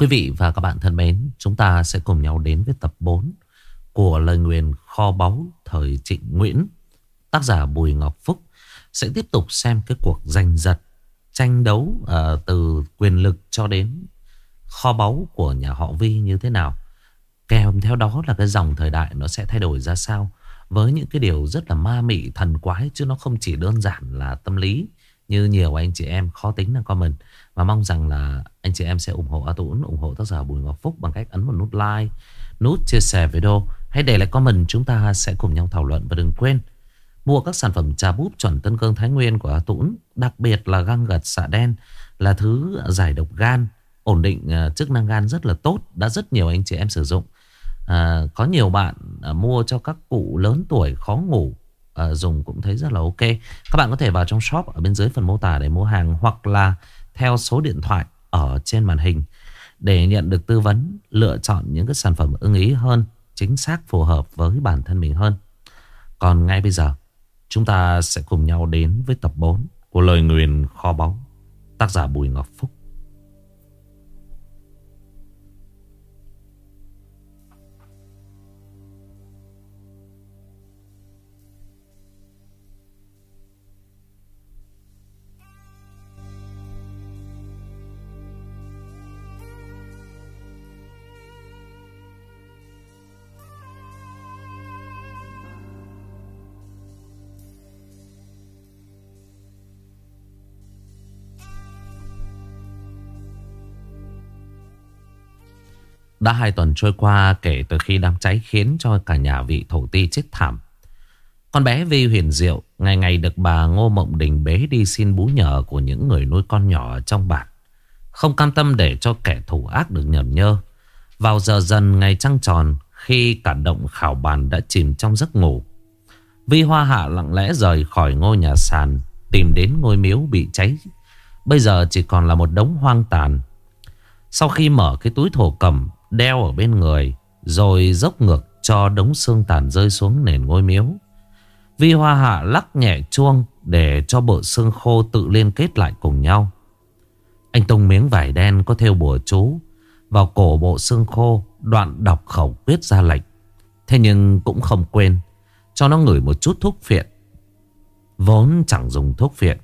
Quý vị và các bạn thân mến, chúng ta sẽ cùng nhau đến với tập 4 của lời nguyền kho báu thời Trịnh Nguyễn. Tác giả Bùi Ngọc Phúc sẽ tiếp tục xem cái cuộc giành giật, tranh đấu uh, từ quyền lực cho đến kho báu của nhà họ Vi như thế nào. Kèm theo đó là cái dòng thời đại nó sẽ thay đổi ra sao với những cái điều rất là ma mị thần quái chứ nó không chỉ đơn giản là tâm lý như nhiều anh chị em khó tính là comment và mong rằng là anh chị em sẽ ủng hộ A tuấn ủng hộ tác giả Bùi Ngọc Phúc bằng cách ấn một nút like, nút chia sẻ video. Hãy để lại comment chúng ta sẽ cùng nhau thảo luận và đừng quên mua các sản phẩm trà búp chuẩn Tân Cương Thái Nguyên của A tuấn đặc biệt là găng gật xạ đen là thứ giải độc gan, ổn định à, chức năng gan rất là tốt, đã rất nhiều anh chị em sử dụng. À, có nhiều bạn à, mua cho các cụ lớn tuổi khó ngủ Ờ, dùng cũng thấy rất là ok. Các bạn có thể vào trong shop ở bên dưới phần mô tả để mua hàng hoặc là theo số điện thoại ở trên màn hình để nhận được tư vấn lựa chọn những cái sản phẩm ưng ý hơn, chính xác phù hợp với bản thân mình hơn. Còn ngay bây giờ, chúng ta sẽ cùng nhau đến với tập 4 của lời nguyền kho báu, tác giả Bùi Ngọc Phúc. Đã hai tuần trôi qua kể từ khi đám cháy khiến cho cả nhà vị thổ ti chết thảm. Con bé Vi huyền diệu, ngày ngày được bà Ngô Mộng Đình bế đi xin bú nhờ của những người nuôi con nhỏ trong bản. Không cam tâm để cho kẻ thủ ác được nhầm nhơ. Vào giờ dần ngày trăng tròn, khi cả động khảo bàn đã chìm trong giấc ngủ. Vi Hoa Hạ lặng lẽ rời khỏi ngôi nhà sàn, tìm đến ngôi miếu bị cháy. Bây giờ chỉ còn là một đống hoang tàn. Sau khi mở cái túi thổ cầm đeo ở bên người, rồi dốc ngược cho đống xương tàn rơi xuống nền ngôi miếu. Vi Hoa Hạ lắc nhẹ chuông để cho bộ xương khô tự liên kết lại cùng nhau. Anh tung miếng vải đen có theo bùa chú vào cổ bộ xương khô đoạn đọc khẩu quyết ra lệnh. Thế nhưng cũng không quên cho nó ngửi một chút thuốc phiện. Vốn chẳng dùng thuốc phiện.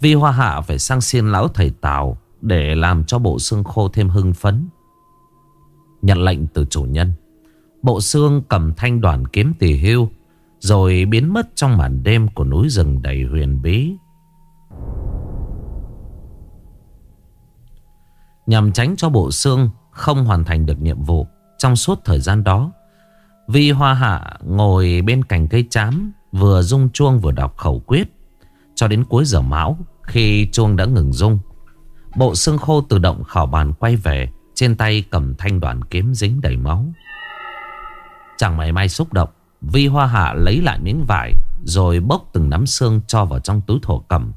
Vi Hoa Hạ phải sang xin lão thầy Tào để làm cho bộ xương khô thêm hưng phấn. Nhận lệnh từ chủ nhân. Bộ xương cầm thanh đoàn kiếm tỷ hưu, Rồi biến mất trong màn đêm của núi rừng đầy huyền bí. Nhằm tránh cho bộ xương không hoàn thành được nhiệm vụ Trong suốt thời gian đó, Vi Hoa Hạ ngồi bên cạnh cây chám, Vừa rung chuông vừa đọc khẩu quyết, Cho đến cuối giờ mão, Khi chuông đã ngừng rung, Bộ xương khô tự động khảo bàn quay về trên tay cầm thanh đoạn kiếm dính đầy máu. Chẳng mày may xúc động, Vi Hoa Hạ lấy lại miếng vải, Rồi bốc từng nắm xương cho vào trong túi thổ cầm,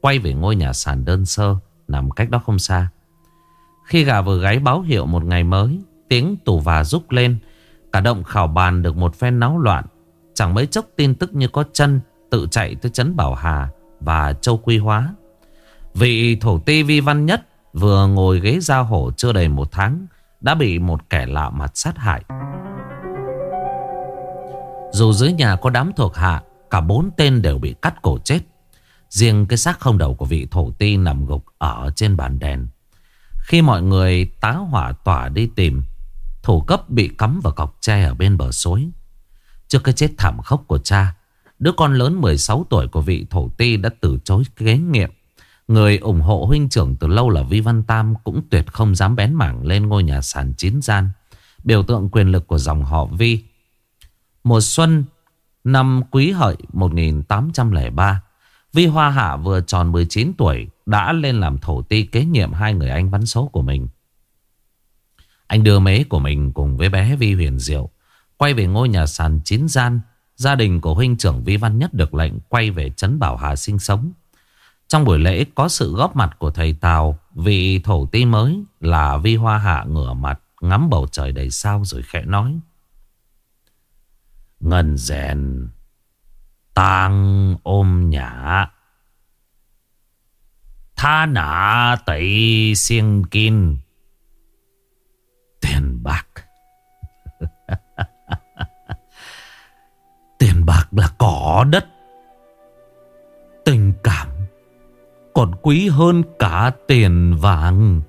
Quay về ngôi nhà sàn đơn sơ Nằm cách đó không xa. Khi gà vừa gáy báo hiệu một ngày mới, Tiếng tù và rúc lên, Cả động khảo bàn được một phen náo loạn. Chẳng mấy chốc tin tức như có chân Tự chạy tới Trấn Bảo Hà Và Châu Quy Hóa. Vị thổ ti vi văn nhất Vừa ngồi ghế ra hổ chưa đầy một tháng, Đã bị một kẻ lạ mặt sát hại. Dù dưới nhà có đám thuộc hạ, Cả bốn tên đều bị cắt cổ chết. Riêng cái xác không đầu của vị thổ ti nằm gục ở trên bàn đèn. Khi mọi người tá hỏa tỏa đi tìm, Thủ cấp bị cắm vào cọc tre ở bên bờ suối. Trước cái chết thảm khốc của cha, Đứa con lớn 16 tuổi của vị thổ ti đã từ chối kế nghiệm. Người ủng hộ huynh trưởng từ lâu là Vi Văn Tam cũng tuyệt không dám bén mảng lên ngôi nhà sàn chín gian. Biểu tượng quyền lực của dòng họ Vi. Mùa xuân năm quý hợi 1803, Vi Hoa Hạ vừa tròn 19 tuổi đã lên làm thổ ti kế nhiệm hai người anh bắn số của mình. Anh đưa mế của mình cùng với bé Vi Huyền Diệu quay về ngôi nhà sàn chín gian. Gia đình của huynh trưởng Vi Văn Nhất được lệnh quay về Trấn Bảo Hà sinh sống. Trong buổi lễ có sự góp mặt của thầy Tào, Vị thổ ti mới là Vi Hoa Hạ ngửa mặt, Ngắm bầu trời đầy sao rồi khẽ nói Ngân rèn, tang ôm nhã Tha nã tẩy siêng kinh tiền bạc. tiền bạc là cỏ đất. Tình còn quý hơn cả tiền vàng.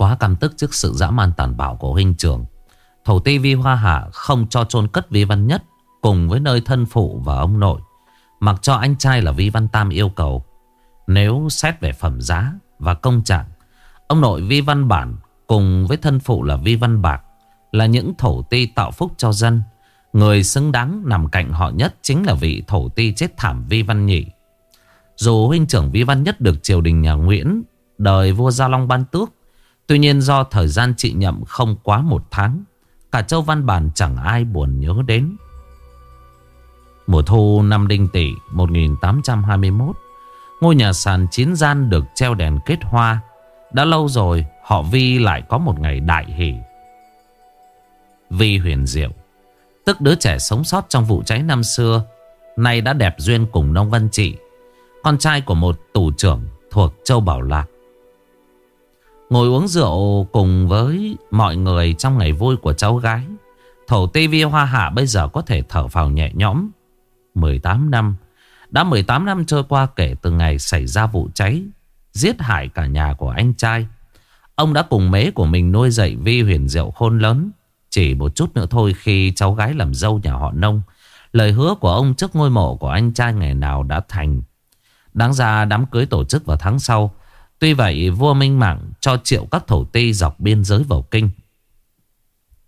Quá căm tức trước sự dã man tàn bạo của huynh trưởng. Thổ ti vi hoa hạ không cho chôn cất vi văn nhất Cùng với nơi thân phụ và ông nội, Mặc cho anh trai là vi văn tam yêu cầu. Nếu xét về phẩm giá và công trạng, Ông nội vi văn bản cùng với thân phụ là vi văn bạc Là những thổ ti tạo phúc cho dân. Người xứng đáng nằm cạnh họ nhất Chính là vị thổ ti chết thảm vi văn nhị. Dù huynh trưởng vi văn nhất được triều đình nhà Nguyễn, Đời vua Gia Long ban tước Tuy nhiên do thời gian trị nhậm không quá một tháng, Cả châu Văn Bản chẳng ai buồn nhớ đến. Mùa thu năm Đinh tỷ 1821 Ngôi nhà sàn chín gian được treo đèn kết hoa. Đã lâu rồi, họ Vi lại có một ngày đại hỷ. Vi huyền diệu, Tức đứa trẻ sống sót trong vụ cháy năm xưa, Nay đã đẹp duyên cùng Nông Văn Trị. Con trai của một tù trưởng thuộc Châu Bảo Lạc Ngồi uống rượu cùng với mọi người trong ngày vui của cháu gái. Thổ tê vi hoa hạ bây giờ có thể thở vào nhẹ nhõm. 18 năm. Đã 18 năm trôi qua kể từ ngày xảy ra vụ cháy. Giết hại cả nhà của anh trai. Ông đã cùng mế của mình nuôi dạy Vi huyền diệu khôn lớn. Chỉ một chút nữa thôi khi cháu gái làm dâu nhà họ nông. Lời hứa của ông trước ngôi mộ của anh trai ngày nào đã thành. Đáng ra đám cưới tổ chức vào tháng sau. Tuy vậy, vua Minh Mạng cho triệu các thổ ti dọc biên giới vào kinh.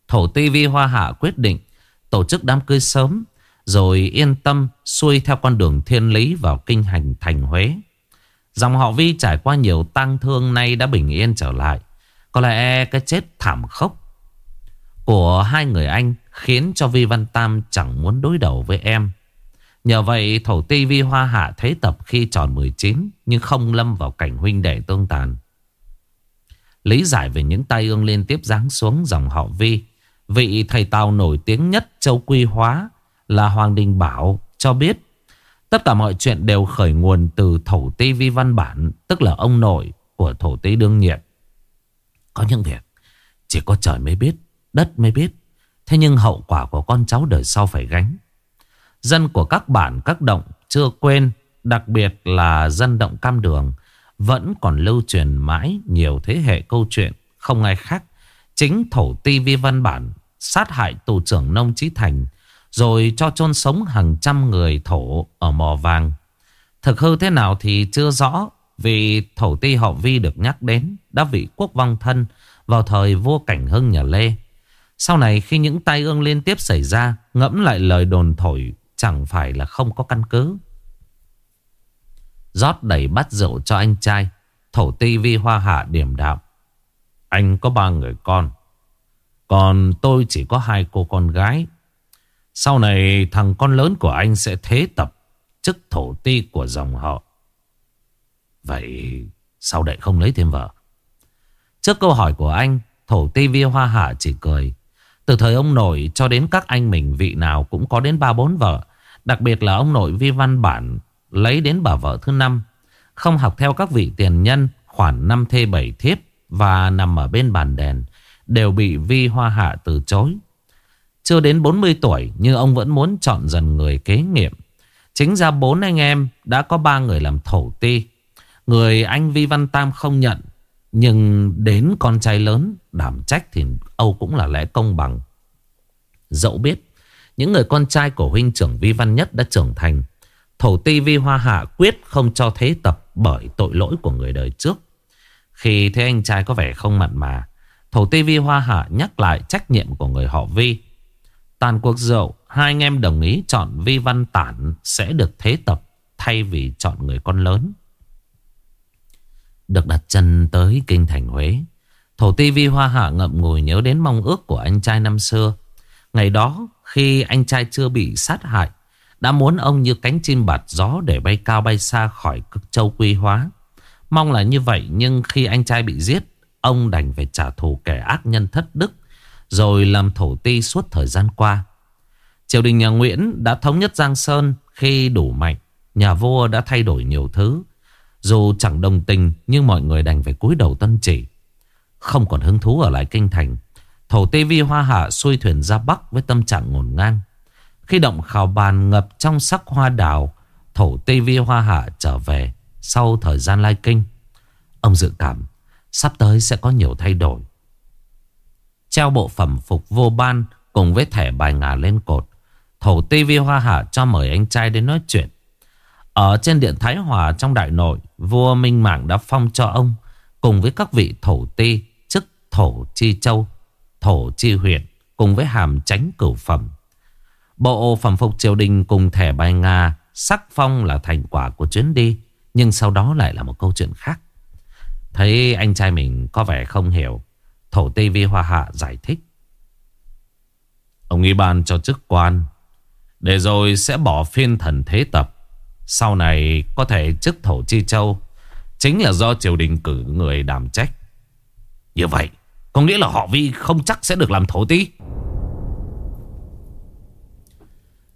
Thổ ti Vi Hoa Hạ quyết định tổ chức đám cưới sớm, rồi yên tâm xuôi theo con đường thiên lý vào kinh hành thành Huế. Dòng họ Vi trải qua nhiều tang thương nay đã bình yên trở lại. Có lẽ cái chết thảm khốc của hai người anh khiến cho Vi Văn Tam chẳng muốn đối đầu với em. Nhờ vậy thổ ti vi hoa hạ thế tập khi tròn 19 nhưng không lâm vào cảnh huynh đệ tương tàn. Lý giải về những tay ương liên tiếp giáng xuống dòng họ vi. Vị thầy tàu nổi tiếng nhất châu quy hóa là Hoàng Đình Bảo cho biết tất cả mọi chuyện đều khởi nguồn từ thổ ti vi văn bản tức là ông nội của thổ ti đương nhiệm. Có những việc chỉ có trời mới biết, đất mới biết. Thế nhưng hậu quả của con cháu đời sau phải gánh. Dân của các bản, các động chưa quên, Đặc biệt là dân động cam đường, Vẫn còn lưu truyền mãi nhiều thế hệ câu chuyện Không ai khác. Chính thổ ti vi văn bản Sát hại tù trưởng nông trí thành, Rồi cho chôn sống hàng trăm người thổ ở mò vàng. Thực hư thế nào thì chưa rõ, Vì thổ ti họ vi được nhắc đến Đã vị quốc vong thân Vào thời vua cảnh hưng nhà Lê. Sau này khi những tai ương liên tiếp xảy ra, Ngẫm lại lời đồn thổi Chẳng phải là không có căn cứ rót đầy bát rượu cho anh trai. Thổ ti vi hoa hạ điểm đạm. Anh có ba người con. Còn tôi chỉ có hai cô con gái. Sau này thằng con lớn của anh sẽ thế tập chức thổ ti của dòng họ. Vậy sao đệ không lấy thêm vợ? Trước câu hỏi của anh, thổ ti vi hoa hạ chỉ cười. Từ thời ông nội cho đến các anh mình vị nào cũng có đến ba bốn vợ. Đặc biệt là ông nội vi văn bản lấy đến bà vợ thứ năm. Không học theo các vị tiền nhân, khoản năm thê bảy thiếp và nằm ở bên bàn đèn, đều bị Vi Hoa Hạ từ chối. Chưa đến 40 tuổi nhưng ông vẫn muốn chọn dần người kế nhiệm. Chính ra bốn anh em đã có ba người làm thổ ti. Người anh Vi Văn Tam không nhận. Nhưng đến con trai lớn, đảm trách thì Âu cũng là lẽ công bằng. Dẫu biết những người con trai của huynh trưởng Vi Văn Nhất đã trưởng thành. Thổ ti vi hoa hạ quyết không cho thế tập bởi tội lỗi của người đời trước. Khi thấy anh trai có vẻ không mặn mà, thổ ti vi hoa hạ nhắc lại trách nhiệm của người họ vi. Tàn cuộc rượu, hai anh em đồng ý chọn vi văn tản sẽ được thế tập thay vì chọn người con lớn. Được đặt chân tới kinh thành Huế, thổ ti vi hoa hạ ngậm ngùi nhớ đến mong ước của anh trai năm xưa. Ngày đó, khi anh trai chưa bị sát hại, Đã muốn ông như cánh chim bạt gió để bay cao bay xa khỏi cực châu quy hóa. Mong là như vậy nhưng khi anh trai bị giết, ông đành phải trả thù kẻ ác nhân thất đức, rồi làm thổ ti suốt thời gian qua. Triều đình nhà Nguyễn đã thống nhất Giang Sơn khi đủ mạnh. Nhà vua đã thay đổi nhiều thứ. Dù chẳng đồng tình nhưng mọi người đành phải cúi đầu tân chỉ. Không còn hứng thú ở lại kinh thành. Thổ tê Vi Hoa Hạ xuôi thuyền ra Bắc với tâm trạng ngổn ngang. Khi động khảo bàn ngập trong sắc hoa đào, Thổ tê Vi Hoa Hạ trở về sau thời gian lai kinh. Ông dự cảm sắp tới sẽ có nhiều thay đổi. Treo bộ phẩm phục vô ban cùng với thẻ bài ngà lên cột. Thổ tê Vi Hoa Hạ cho mời anh trai đến nói chuyện. Ở trên điện Thái Hòa trong đại nội, vua Minh Mạng đã phong cho ông cùng với các vị thổ ti chức thổ chi châu, thổ chi huyện cùng với hàm tránh cửu phẩm. Bộ phẩm phục triều đình cùng thẻ bài Nga sắc phong là thành quả của chuyến đi, nhưng sau đó lại là một câu chuyện khác. Thấy anh trai mình có vẻ không hiểu, thổ Tây vi hoa hạ giải thích. Ông y ban cho chức quan, để rồi sẽ bỏ phiên thần thế tập. Sau này có thể chức thổ chi châu Chính là do triều đình cử người đảm trách Như vậy có nghĩa là họ vi không chắc sẽ được làm thổ tí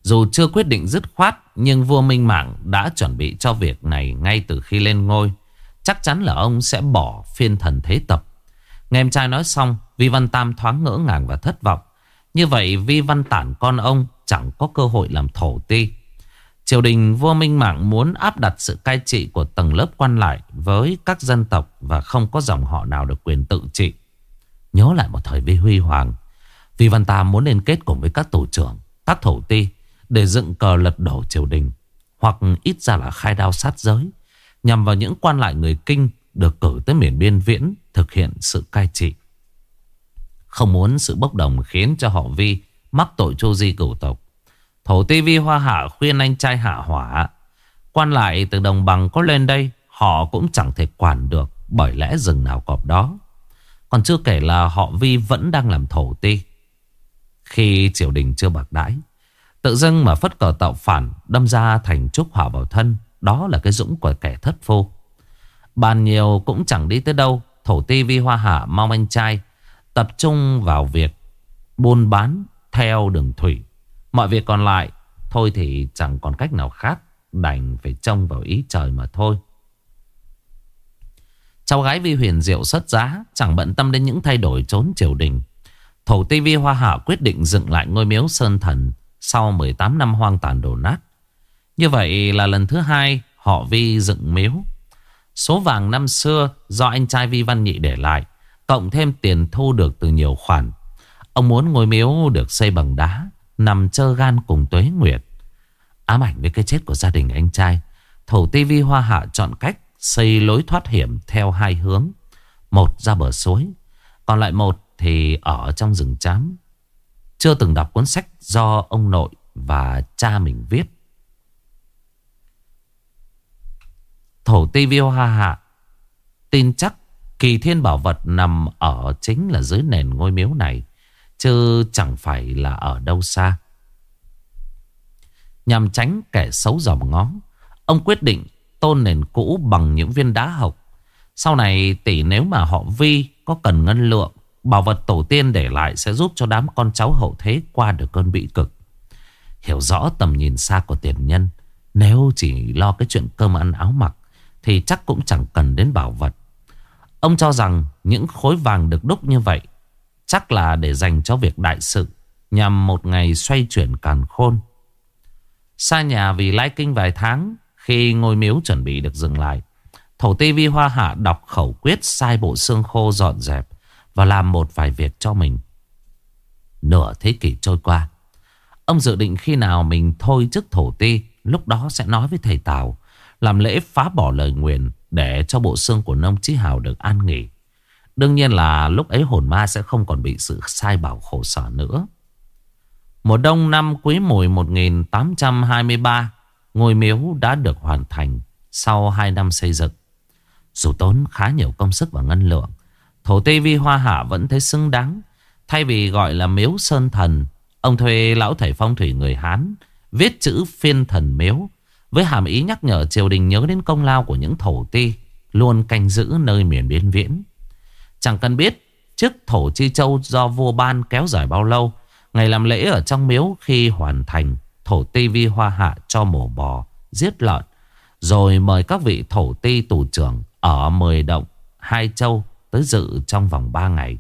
Dù chưa quyết định dứt khoát, Nhưng vua Minh Mạng đã chuẩn bị cho việc này Ngay từ khi lên ngôi. Chắc chắn là ông sẽ bỏ phiên thần thế tập. Nghe em trai nói xong Vi Văn Tam thoáng ngỡ ngàng và thất vọng. Như vậy Vi Văn Tản con ông Chẳng có cơ hội làm thổ ti Triều đình vua Minh Mạng muốn áp đặt sự cai trị của tầng lớp quan lại với các dân tộc và không có dòng họ nào được quyền tự trị. Nhớ lại một thời vi huy hoàng, Vì Văn Tam muốn liên kết cùng với các tổ trưởng, các thổ ti để dựng cờ lật đổ triều đình hoặc ít ra là khai đao sát giới nhằm vào những quan lại người kinh được cử tới miền biên viễn thực hiện sự cai trị. Không muốn sự bốc đồng khiến cho họ Vi mắc tội chu di cửu tộc. Thổ ti vi hoa hạ khuyên anh trai hạ hỏa. Quan lại từ đồng bằng có lên đây, họ cũng chẳng thể quản được bởi lẽ rừng nào cọp đó. Còn chưa kể là họ vi vẫn đang làm thổ ti. Khi triều đình chưa bạc đãi, tự dưng mà phất cờ tạo phản đâm ra thành trúc hỏa vào thân. Đó là cái dũng của kẻ thất phu. Bàn nhiều cũng chẳng đi tới đâu. Thổ ti vi hoa hạ mong anh trai tập trung vào việc buôn bán theo đường thủy Mọi việc còn lại Thôi thì chẳng còn cách nào khác Đành phải trông vào ý trời mà thôi Cháu gái Vi Huyền Diệu xuất giá, Chẳng bận tâm đến những thay đổi trốn triều đình. Thổ Ti Vi Hoa Hạ quyết định dựng lại ngôi miếu Sơn Thần Sau 18 năm hoang tàn đổ nát. Như vậy là lần thứ hai Họ Vi dựng miếu. Số vàng năm xưa do anh trai Vi Văn Nhị để lại, Cộng thêm tiền thu được từ nhiều khoản. Ông muốn ngôi miếu được xây bằng đá, Nằm chơ gan cùng tuế nguyệt. Ám ảnh với cái chết của gia đình anh trai, Thổ Vi Hoa Hạ chọn cách Xây lối thoát hiểm theo hai hướng. Một ra bờ suối, Còn lại một thì ở trong rừng chám Chưa từng đọc cuốn sách Do ông nội và cha mình viết. Thổ Viêu Hà Hạ Tin chắc kỳ thiên bảo vật nằm ở chính là dưới nền ngôi miếu này, Chứ chẳng phải là ở đâu xa. Nhằm tránh kẻ xấu dòm ngó, Ông quyết định tôn nền cũ bằng những viên đá hộc. Sau này tỷ nếu mà họ Vi có cần ngân lượng, Bảo vật tổ tiên để lại sẽ giúp cho đám con cháu hậu thế qua được cơn bị cực. Hiểu rõ tầm nhìn xa của tiền nhân, Nếu chỉ lo cái chuyện cơm ăn áo mặc, Thì chắc cũng chẳng cần đến bảo vật. Ông cho rằng những khối vàng được đúc như vậy Chắc là để dành cho việc đại sự, Nhằm một ngày xoay chuyển càn khôn. Xa nhà vì lai kinh vài tháng khi ngôi miếu chuẩn bị được dừng lại. Thổ Tây Vi Hoa Hạ đọc khẩu quyết Sai bộ xương khô dọn dẹp Và làm một vài việc cho mình. Nửa thế kỷ trôi qua Ông dự định khi nào mình thôi chức thổ ti Lúc đó sẽ nói với thầy Tào Làm lễ phá bỏ lời nguyền Để cho bộ xương của nông Chí Hào được an nghỉ. Đương nhiên là lúc ấy hồn ma sẽ không còn bị sự sai bảo khổ sở nữa. Mùa đông năm quý mùi 1823, ngôi miếu đã được hoàn thành sau 2 năm xây dựng. Dù tốn khá nhiều công sức và ngân lượng, thổ tê vi hoa hạ vẫn thấy xứng đáng. Thay vì gọi là miếu sơn thần, ông thuê lão thầy phong thủy người Hán Viết chữ phiên thần miếu Với hàm ý nhắc nhở triều đình nhớ đến công lao của những thổ ti Luôn canh giữ nơi miền biên viễn Chẳng cần biết Trước thổ chi châu do vua ban kéo dài bao lâu Ngày làm lễ ở trong miếu khi hoàn thành Thổ ti vi hoa hạ cho mổ bò, Giết lợn. Rồi mời các vị thổ ti tù trưởng Ở mười động Hai châu tới dự trong vòng 3 ngày.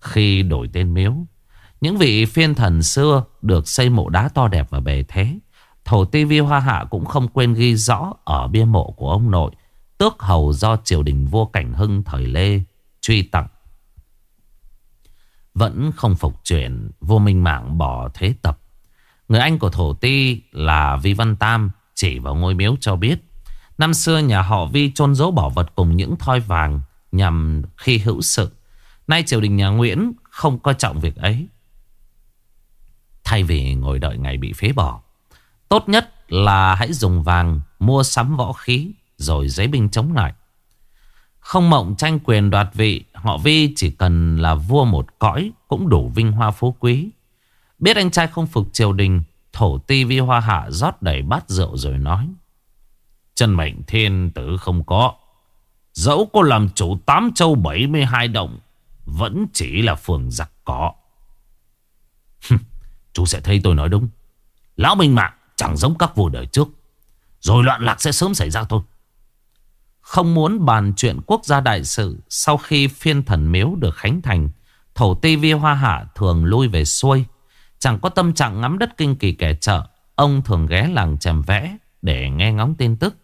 Khi đổi tên miếu, Những vị phiên thần xưa Được xây mộ đá to đẹp và bề thế. Thổ ti vi hoa hạ cũng không quên ghi rõ Ở bia mộ của ông nội, Tước hầu do triều đình vua Cảnh Hưng thời Lê Truy tặng. Vẫn không phục chuyển Vua Minh Mạng bỏ thế tập. Người anh của thổ ti là Vi Văn Tam Chỉ vào ngôi miếu cho biết Năm xưa nhà họ Vi chôn giấu bảo vật cùng những thoi vàng nhằm khi hữu sự. Nay triều đình nhà Nguyễn không coi trọng việc ấy. Thay vì ngồi đợi ngày bị phế bỏ, tốt nhất là hãy dùng vàng mua sắm võ khí rồi giấy binh chống lại. Không mộng tranh quyền đoạt vị, họ Vi chỉ cần là vua một cõi cũng đủ vinh hoa phú quý. Biết anh trai không phục triều đình, thổ ti vi hoa hạ rót đầy bát rượu rồi nói. Chân mệnh thiên tử không có. Dẫu có làm chủ tám châu 72 động Vẫn chỉ là phường giặc cỏ. Chú sẽ thấy tôi nói đúng. Lão Minh Mạng chẳng giống các vua đời trước. Rồi loạn lạc sẽ sớm xảy ra thôi. Không muốn bàn chuyện quốc gia đại sự Sau khi phiên thần miếu được khánh thành Thổ ti vi hoa hạ thường lui về xuôi. Chẳng có tâm trạng ngắm đất kinh kỳ kẻ chợ Ông thường ghé làng chèm vẽ Để nghe ngóng tin tức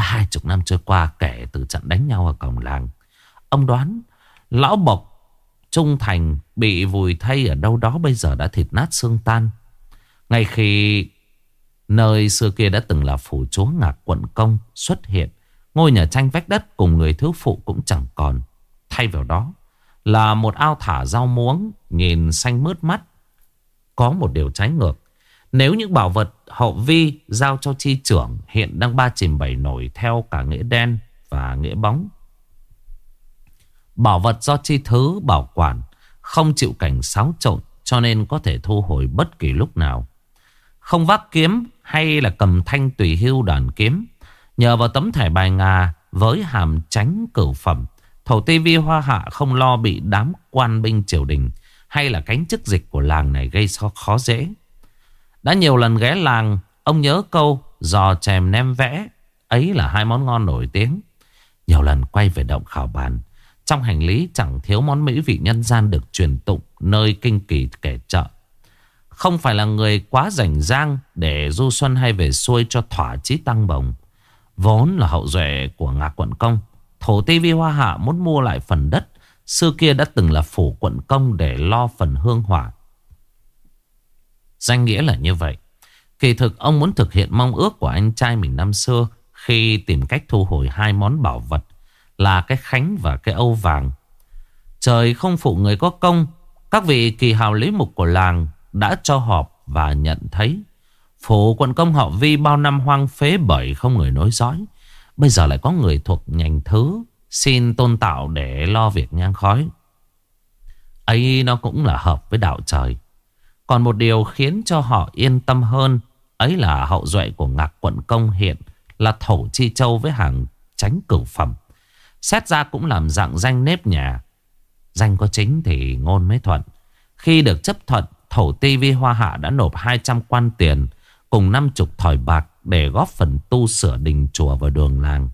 đã hai chục năm trôi qua kể từ trận đánh nhau ở cổng làng. Ông đoán lão bộc Trung Thành bị vùi thay ở đâu đó bây giờ đã thịt nát xương tan. Ngay khi nơi xưa kia đã từng là phủ chúa ngạc quận công xuất hiện, ngôi nhà tranh vách đất cùng người thiếu phụ cũng chẳng còn. Thay vào đó là một ao thả rau muống nhìn xanh mướt mắt. Có một điều trái ngược. Nếu những bảo vật hậu vi giao cho chi trưởng hiện đang ba chìm bảy nổi theo cả nghĩa đen và nghĩa bóng. Bảo vật do chi thứ bảo quản không chịu cảnh xáo trộn cho nên có thể thu hồi bất kỳ lúc nào. Không vác kiếm hay là cầm thanh tùy hưu đoàn kiếm. Nhờ vào tấm thẻ bài ngà với hàm tránh cửu phẩm, thổ ti vi hoa hạ không lo bị đám quan binh triều đình hay là cánh chức dịch của làng này gây khó dễ. Đã nhiều lần ghé làng, Ông nhớ câu, giò chèm nem vẽ. Ấy là hai món ngon nổi tiếng. Nhiều lần quay về động khảo bàn, Trong hành lý chẳng thiếu món mỹ vị nhân gian được truyền tụng Nơi kinh kỳ kẻ chợ Không phải là người quá rảnh rang Để du xuân hay về xuôi cho thỏa chí tăng bồng. Vốn là hậu duệ của ngạc quận công, Thổ ti vi hoa hạ muốn mua lại phần đất Xưa kia đã từng là phủ quận công để lo phần hương hỏa Danh nghĩa là như vậy. Kỳ thực ông muốn thực hiện mong ước của anh trai mình năm xưa khi tìm cách thu hồi hai món bảo vật là cái khánh và cái âu vàng. Trời không phụ người có công, các vị kỳ hào lý mục của làng đã cho họp và nhận thấy phủ quận công họ vi bao năm hoang phế bởi không người nối dõi. Bây giờ lại có người thuộc nhành thứ xin tôn tạo để lo việc nhang khói. ấy nó cũng là hợp với đạo trời. Còn một điều khiến cho họ yên tâm hơn, Ấy là hậu duệ của ngạc quận công hiện Là thổ chi châu với hàng tránh cửu phẩm Xét ra cũng làm dạng danh nếp nhà Danh có chính thì ngôn mới thuận Khi được chấp thuận, Thổ ti vi hoa hạ đã nộp 200 quan tiền Cùng 50 thỏi bạc Để góp phần tu sửa đình chùa và đường làng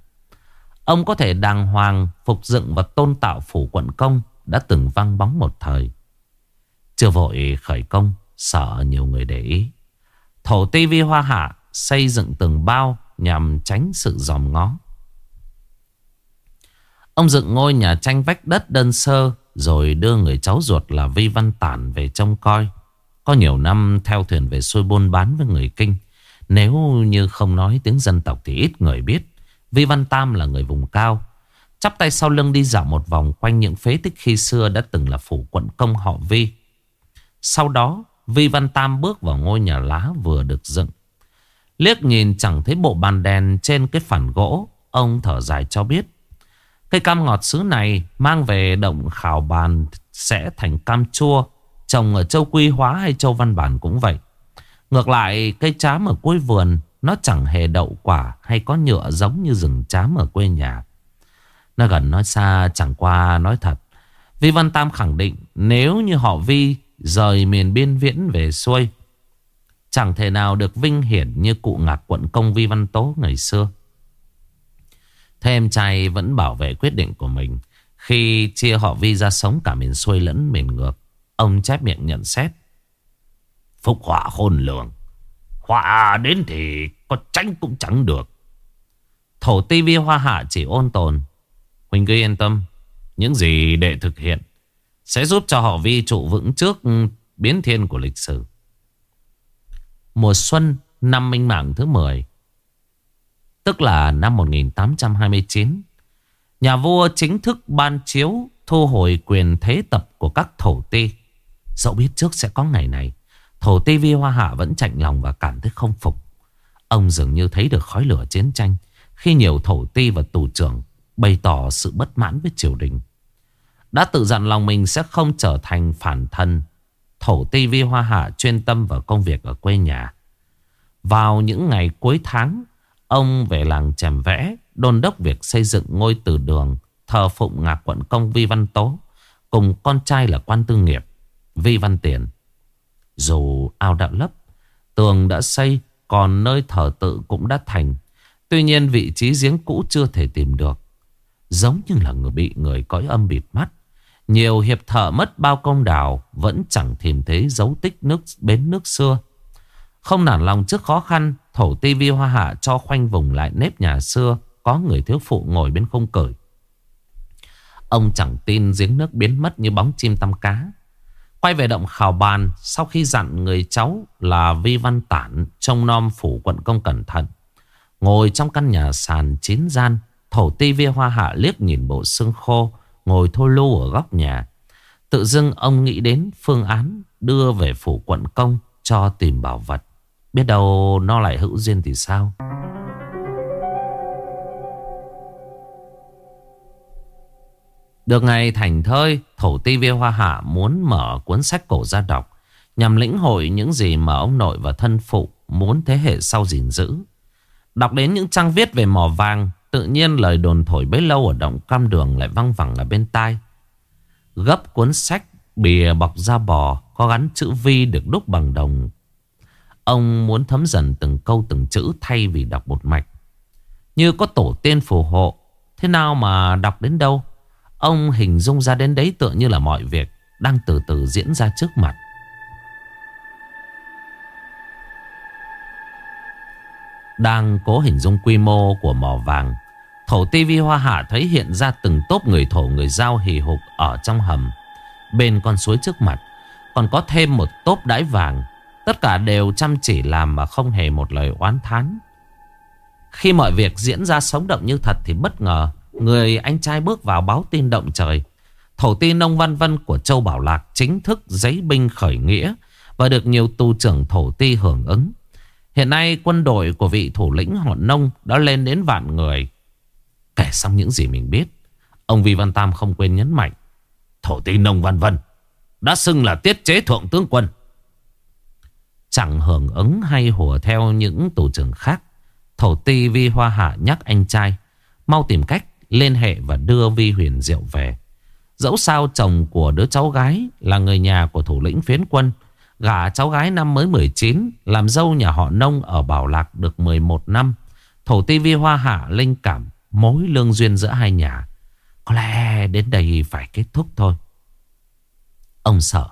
Ông có thể đàng hoàng Phục dựng và tôn tạo phủ quận công Đã từng vang bóng một thời Chưa vội khởi công, Sợ nhiều người để ý Thổ ti vi hoa hạ xây dựng từng bao nhằm tránh sự dòm ngó. Ông dựng ngôi nhà tranh vách đất đơn sơ rồi đưa người cháu ruột là Vi Văn Tản về trông coi. Có nhiều năm theo thuyền về xuôi buôn bán với người kinh. Nếu như không nói tiếng dân tộc thì ít người biết. Vi Văn Tam là người vùng cao. Chắp tay sau lưng đi dạo một vòng quanh những phế tích khi xưa đã từng là phủ quận công họ Vi. Sau đó, Vi Văn Tam bước vào ngôi nhà lá vừa được dựng. Liếc nhìn chẳng thấy bộ bàn đèn trên cái phản gỗ. Ông thở dài cho biết. Cây cam ngọt xứ này mang về động khảo bàn sẽ thành cam chua. Trồng ở châu Quy Hóa hay châu Văn Bản cũng vậy. Ngược lại, cây chám ở cuối vườn nó chẳng hề đậu quả hay có nhựa giống như rừng chám ở quê nhà. Nó gần nói xa, chẳng qua nói thật. Vi Văn Tam khẳng định nếu như họ Vi rời miền biên viễn về xuôi, Chẳng thể nào được vinh hiển như cụ ngạc quận công Vi Văn Tố ngày xưa. Thêm trai vẫn bảo vệ quyết định của mình. Khi chia họ Vi ra sống cả miền xuôi lẫn miền ngược, Ông chép miệng nhận xét. Phúc họa khôn lường. Họa đến thì có tránh cũng chẳng được. Thổ ti vi hoa hạ chỉ ôn tồn. Huỳnh cứ yên tâm, Những gì đệ thực hiện Sẽ giúp cho họ vi trụ vững trước ừ, biến thiên của lịch sử. Mùa xuân năm minh mạng thứ 10 Tức là năm 1829 Nhà vua chính thức ban chiếu Thu hồi quyền thế tập của các thổ ti. Dẫu biết trước sẽ có ngày này, Thổ ti vi hoa hạ vẫn chạnh lòng và cảm thấy không phục. Ông dường như thấy được khói lửa chiến tranh Khi nhiều thổ ti và tù trưởng Bày tỏ sự bất mãn với triều đình. Đã tự dặn lòng mình sẽ không trở thành phản thân. Thổ ti vi hoa hạ chuyên tâm vào công việc ở quê nhà. Vào những ngày cuối tháng, Ông về làng chèm vẽ, Đôn đốc việc xây dựng ngôi từ đường Thờ phụng ngạc quận công Vi Văn Tố, Cùng con trai là quan tư nghiệp Vi Văn Tiền. Dù ao đã lấp, Tường đã xây còn nơi thờ tự cũng đã thành. Tuy nhiên vị trí giếng cũ chưa thể tìm được. Giống như là người bị người cõi âm bịt mắt. Nhiều hiệp thợ mất bao công đào, Vẫn chẳng tìm thấy dấu tích nước, bến nước xưa. Không nản lòng trước khó khăn, Thổ ti vi hoa hạ cho khoanh vùng lại nếp nhà xưa, Có người thiếu phụ ngồi bên không cởi. Ông chẳng tin giếng nước biến mất như bóng chim tăm cá. Quay về động khảo bàn, Sau khi dặn người cháu là Vi Văn Tản, Trông nom phủ quận công cẩn thận. Ngồi trong căn nhà sàn chín gian, Thổ ti vi hoa hạ liếc nhìn bộ xương khô, Ngồi thô lưu ở góc nhà. Tự dưng ông nghĩ đến phương án Đưa về phủ quận công Cho tìm bảo vật. Biết đâu nó lại hữu duyên thì sao? Được ngày thành thơi, Thổ ti vi hoa hạ muốn mở cuốn sách cổ ra đọc, Nhằm lĩnh hội những gì mà ông nội và thân phụ Muốn thế hệ sau gìn giữ. Đọc đến những trang viết về mỏ vàng, Tự nhiên lời đồn thổi bấy lâu ở động cam đường lại văng vẳng ở bên tai. Gấp cuốn sách bìa bọc da bò Có gắn chữ vi được đúc bằng đồng. Ông muốn thấm dần từng câu từng chữ thay vì đọc một mạch. Như có tổ tiên phù hộ, Thế nào mà đọc đến đâu? Ông hình dung ra đến đấy tựa như là mọi việc Đang từ từ diễn ra trước mặt. Đang cố hình dung quy mô của mỏ vàng, Thổ TV hoa hạ thấy hiện ra từng tốp người thổ người giao hì hục ở trong hầm. Bên con suối trước mặt Còn có thêm một tốp đáy vàng, Tất cả đều chăm chỉ làm mà không hề một lời oán thán. Khi mọi việc diễn ra sống động như thật thì bất ngờ Người anh trai bước vào báo tin động trời. Thổ tin nông văn vân của Châu Bảo Lạc chính thức giấy binh khởi nghĩa Và được nhiều tu trưởng thổ ti hưởng ứng. Hiện nay, quân đội của vị thủ lĩnh họ nông đã lên đến vạn người. Kể xong những gì mình biết, Ông Vi Văn Tam không quên nhấn mạnh, Thổ ti nông văn vân Đã xưng là tiết chế thượng tướng quân. Chẳng hưởng ứng hay hùa theo những tù trưởng khác, Thổ ti Vi Hoa Hạ nhắc anh trai, Mau tìm cách liên hệ và đưa Vi Huyền Diệu về. Dẫu sao chồng của đứa cháu gái Là người nhà của thủ lĩnh phiến quân, Gả cháu gái năm mới 19 Làm dâu nhà họ nông ở Bảo Lạc được 11 năm, Thổ ti vi hoa hạ linh cảm Mối lương duyên giữa hai nhà. Có lẽ đến đây phải kết thúc thôi. Ông sợ.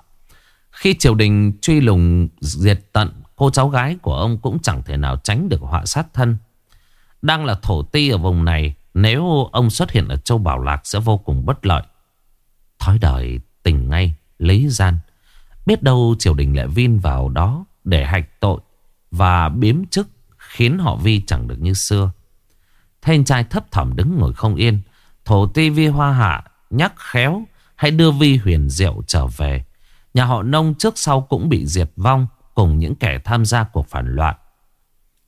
Khi triều đình truy lùng, diệt tận, Cô cháu gái của ông cũng chẳng thể nào tránh được họa sát thân. Đang là thổ ti ở vùng này nếu ông xuất hiện ở châu Bảo Lạc sẽ vô cùng bất lợi Thói đời, tình ngay Lấy gian Biết đâu triều đình lại vin vào đó để hạch tội và biếm chức khiến họ vi chẳng được như xưa. Thanh trai thấp thỏm đứng ngồi không yên. Thổ ti vi hoa hạ nhắc khéo, hãy đưa vi huyền diệu trở về. Nhà họ nông trước sau cũng bị diệt vong, cùng những kẻ tham gia cuộc phản loạn.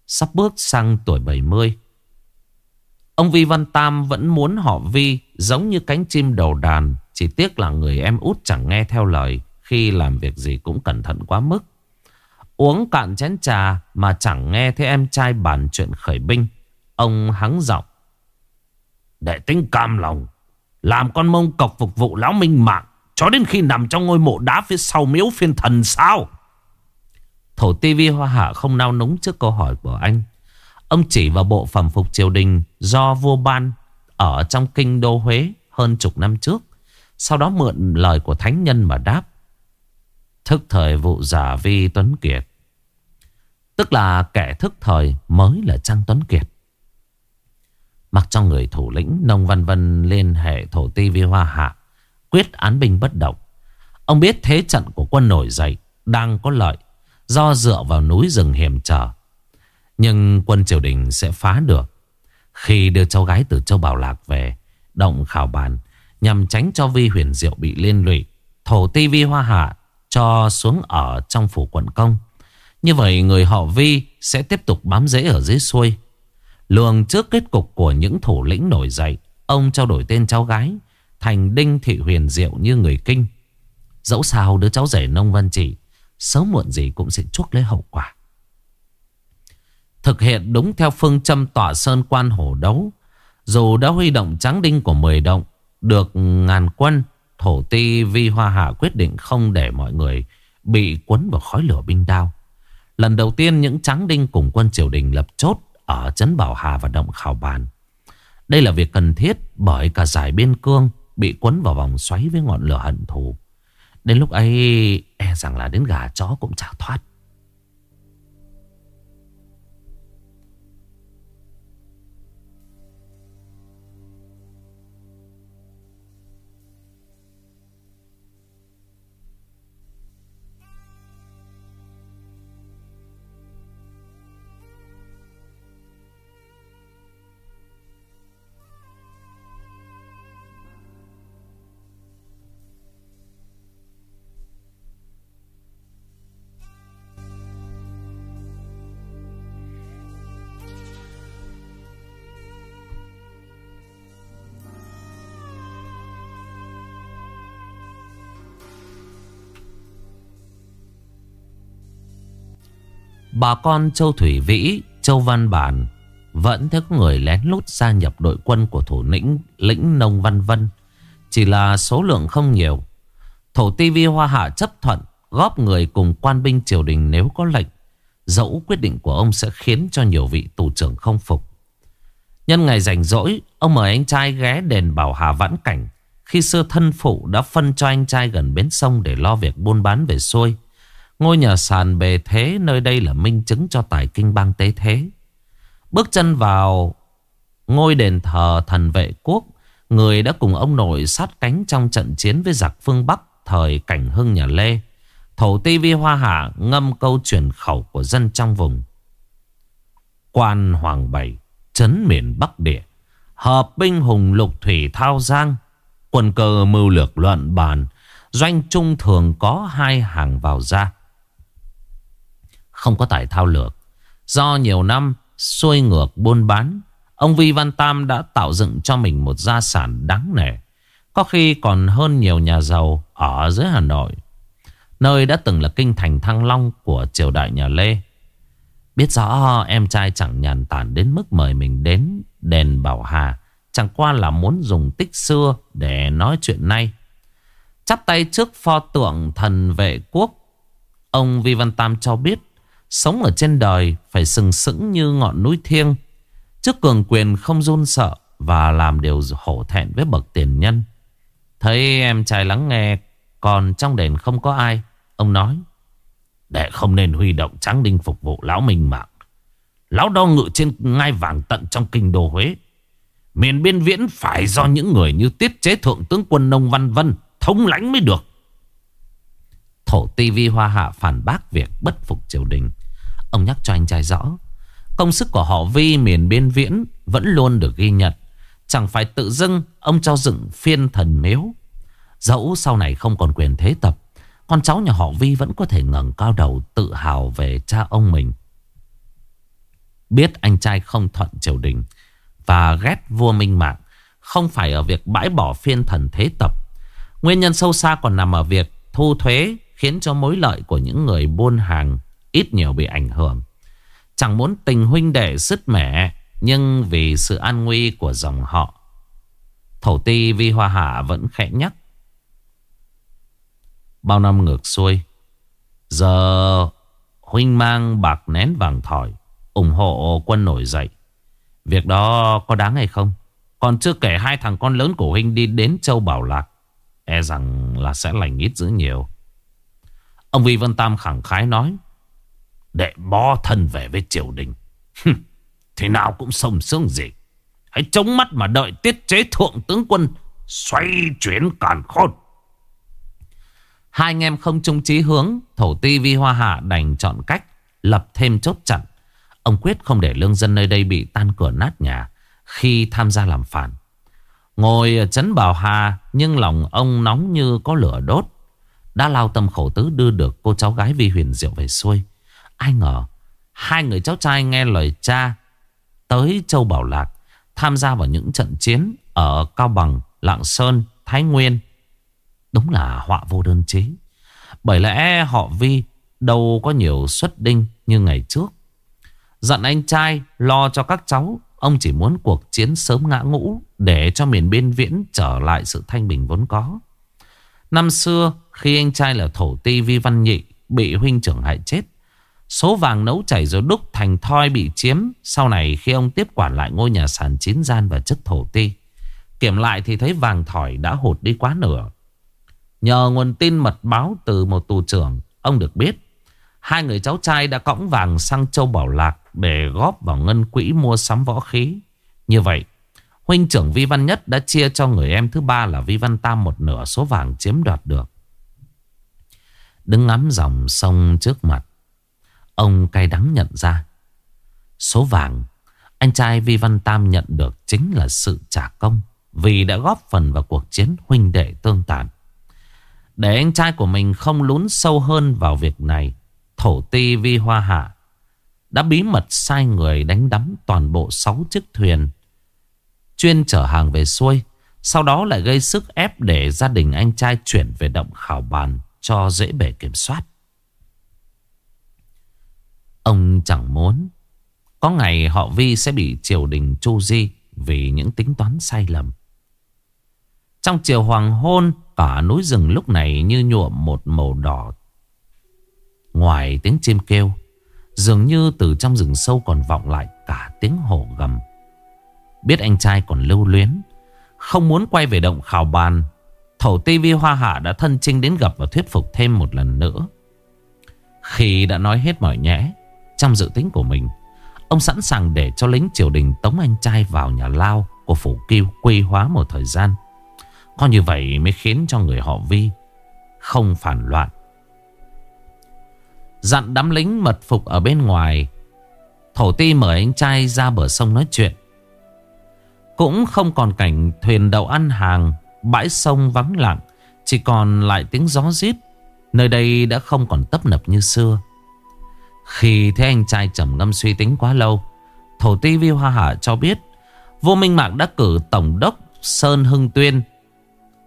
Sắp bước sang tuổi 70. Ông Vi Văn Tam vẫn muốn họ Vi giống như cánh chim đầu đàn. Chỉ tiếc là người em út chẳng nghe theo lời, khi làm việc gì cũng cẩn thận quá mức. Uống cạn chén trà mà chẳng nghe thấy em trai bàn chuyện khởi binh. Ông hắng giọng. Để tính cam lòng. Làm con mông cọc phục vụ lão minh mạng. Cho đến khi nằm trong ngôi mộ đá phía sau miếu phiên thần sao? Thổ tivi hoa hạ không nao núng trước câu hỏi của anh. Ông chỉ vào bộ phẩm phục triều đình do vua ban ở trong kinh đô Huế hơn chục năm trước. Sau đó mượn lời của thánh nhân mà đáp. Thức thời vụ giả vi Tuấn Kiệt. Tức là kẻ thức thời mới là Trang Tuấn Kiệt. Mặc cho người thủ lĩnh Nông Văn Vân liên hệ thổ ti vi hoa hạ. Quyết án binh bất động. Ông biết thế trận của quân nổi dậy đang có lợi do dựa vào núi rừng hiểm trở. Nhưng quân triều đình sẽ phá được. Khi đưa cháu gái từ châu Bảo Lạc về động khảo bàn nhằm tránh cho Vi huyền diệu bị liên lụy. Thổ ti vi hoa hạ cho xuống ở trong phủ quận công. Như vậy người họ Vi sẽ tiếp tục bám rễ ở dưới xuôi. Lường trước kết cục của những thủ lĩnh nổi dậy, ông trao đổi tên cháu gái thành Đinh Thị Huyền Diệu như người kinh. Dẫu sao đứa cháu rể nông văn chỉ sớm muộn gì cũng sẽ chuốc lấy hậu quả. Thực hiện đúng theo phương châm tỏa sơn quan hổ đấu, dù đã huy động tráng đinh của 10 động, được ngàn quân, thổ ti vi hoa hạ quyết định không để mọi người bị cuốn vào khói lửa binh đao. Lần đầu tiên những tráng đinh cùng quân triều đình lập chốt ở Trấn Bảo Hà và Động Khảo Bàn. Đây là việc cần thiết bởi cả giải biên cương bị cuốn vào vòng xoáy với ngọn lửa hận thù. Đến lúc ấy e rằng là đến gà chó cũng chả thoát. Bà con Châu Thủy Vĩ, Châu Văn Bản vẫn thấy có người lén lút gia nhập đội quân của thủ lĩnh lĩnh Nông Văn Vân. Chỉ là số lượng không nhiều. Thổ ti vi hoa hạ chấp thuận góp người cùng quan binh triều đình nếu có lệnh. Dẫu quyết định của ông sẽ khiến cho nhiều vị tù trưởng không phục. Nhân ngày rảnh rỗi, ông mời anh trai ghé đền Bảo Hà Vãn Cảnh. Khi xưa thân phụ đã phân cho anh trai gần bến sông để lo việc buôn bán về xuôi. Ngôi nhà sàn bề thế nơi đây là minh chứng cho tài kinh bang tế thế. Bước chân vào ngôi đền thờ thần vệ quốc, người đã cùng ông nội sát cánh trong trận chiến với giặc phương Bắc thời cảnh hưng nhà Lê. Thổ ti vi hoa hạ ngâm câu truyền khẩu của dân trong vùng. Quan Hoàng Bảy, chấn miền Bắc Địa, hợp binh hùng lục thủy thao giang, quần cơ mưu lược luận bàn, doanh trung thường có hai hàng vào ra. Không có tài thao lược. Do nhiều năm xuôi ngược buôn bán, Ông Vi Văn Tam đã tạo dựng cho mình một gia sản đáng nể. Có khi còn hơn nhiều nhà giàu ở dưới Hà Nội. Nơi đã từng là kinh thành thăng long của triều đại nhà Lê. Biết rõ em trai chẳng nhàn tản đến mức mời mình đến đền Bảo Hà, Chẳng qua là muốn dùng tích xưa để nói chuyện nay. Chắp tay trước pho tượng thần vệ quốc, Ông Vi Văn Tam cho biết Sống ở trên đời phải sừng sững như ngọn núi thiêng. Trước cường quyền không run sợ và làm điều hổ thẹn với bậc tiền nhân. Thấy em trai lắng nghe, còn trong đền không có ai. Ông nói, Để không nên huy động tráng đinh phục vụ lão minh mạng. Lão đo ngự trên ngai vàng tận trong kinh đô Huế. Miền biên viễn phải do những người như tiết chế thượng tướng quân Nông Văn Vân thống lãnh mới được. Thổ ti vi hoa hạ phản bác việc bất phục triều đình. Ông nhắc cho anh trai rõ. Công sức của họ vi miền biên viễn vẫn luôn được ghi nhận. Chẳng phải tự dưng ông cho dựng phiên thần miếu. Dẫu sau này không còn quyền thế tập. Con cháu nhà họ Vi vẫn có thể ngẩng cao đầu tự hào về cha ông mình. Biết anh trai không thuận triều đình và ghét vua minh mạng, không phải ở việc bãi bỏ phiên thần thế tập. Nguyên nhân sâu xa còn nằm ở việc thu thuế khiến cho mối lợi của những người buôn hàng ít nhiều bị ảnh hưởng. Chẳng muốn tình huynh đệ sứt mẻ, nhưng vì sự an nguy của dòng họ. Thổ ti Vi Hoa Hạ vẫn khẽ nhắc. Bao năm ngược xuôi, giờ huynh mang bạc nén vàng thỏi, ủng hộ quân nổi dậy. Việc đó có đáng hay không? Còn chưa kể hai thằng con lớn của huynh đi đến châu Bảo Lạc. E rằng là sẽ lành ít dữ nhiều. Ông Vi Vân Tam khẳng khái nói. để bó thân về với triều đình. Thì nào cũng sông sướng gì. Hãy chống mắt mà đợi tiết chế thượng tướng quân xoay chuyển càn khôn. Hai anh em không chung chí hướng, thổ ti vi hoa hạ đành chọn cách lập thêm chốt chặn. Ông quyết không để lương dân nơi đây bị tan cửa nát nhà khi tham gia làm phản. Ngồi chấn Bảo Hà nhưng lòng ông nóng như có lửa đốt. Đã lao tâm khổ tứ đưa được cô cháu gái Vi Huyền Diệu về xuôi. Ai ngờ hai người cháu trai nghe lời cha tới Châu Bảo Lạc tham gia vào những trận chiến ở Cao Bằng, Lạng Sơn, Thái Nguyên. Đúng là họa vô đơn chí. Bởi lẽ họ Vi đâu có nhiều xuất đinh như ngày trước. Dặn anh trai lo cho các cháu Ông chỉ muốn cuộc chiến sớm ngã ngũ Để cho miền biên viễn trở lại sự thanh bình vốn có Năm xưa khi anh trai là thổ ti Vi Văn Nhị Bị huynh trưởng hại chết Số vàng nấu chảy rồi đúc thành thoi bị chiếm Sau này khi ông tiếp quản lại ngôi nhà sàn chín gian và chức thổ ti Kiểm lại thì thấy vàng thỏi đã hụt đi quá nửa Nhờ nguồn tin mật báo từ một tù trưởng Ông được biết Hai người cháu trai đã cõng vàng sang châu Bảo Lạc để góp vào ngân quỹ mua sắm võ khí. Như vậy, huynh trưởng Vi Văn Nhất đã chia cho người em thứ ba là Vi Văn Tam một nửa số vàng chiếm đoạt được. Đứng ngắm dòng sông trước mặt, ông cay đắng nhận ra. Số vàng anh trai Vi Văn Tam nhận được chính là sự trả công vì đã góp phần vào cuộc chiến huynh đệ tương tàn. Để anh trai của mình không lún sâu hơn vào việc này, thổ ti Vi Hoa Hạ đã bí mật sai người đánh đắm toàn bộ 6 chiếc thuyền chuyên chở hàng về xuôi. Sau đó lại gây sức ép để gia đình anh trai chuyển về động khảo bàn cho dễ bề kiểm soát. Ông chẳng muốn có ngày họ Vi sẽ bị triều đình chu di vì những tính toán sai lầm. Trong chiều hoàng hôn, cả núi rừng lúc này như nhuộm một màu đỏ. Ngoài tiếng chim kêu, Dường như từ trong rừng sâu còn vọng lại cả tiếng hổ gầm Biết anh trai còn lưu luyến, Không muốn quay về động khảo bàn, Thổ ti vi hoa hạ đã thân trinh đến gặp và thuyết phục thêm một lần nữa Khi đã nói hết mọi nhẽ, Trong dự tính của mình, Ông sẵn sàng để cho lính triều đình tống anh trai vào nhà lao của phủ kiêu quy hóa một thời gian. Có như vậy mới khiến cho người họ vi không phản loạn. Dặn đám lính mật phục ở bên ngoài, Thổ ti mời anh trai ra bờ sông nói chuyện cũng không còn cảnh thuyền đậu ăn hàng Bãi sông vắng lặng Chỉ còn lại tiếng gió rít Nơi đây đã không còn tấp nập như xưa Khi thấy anh trai trầm ngâm suy tính quá lâu Thổ ti Vi Hoa Hạ cho biết Vô Minh Mạng đã cử Tổng đốc Sơn Hưng Tuyên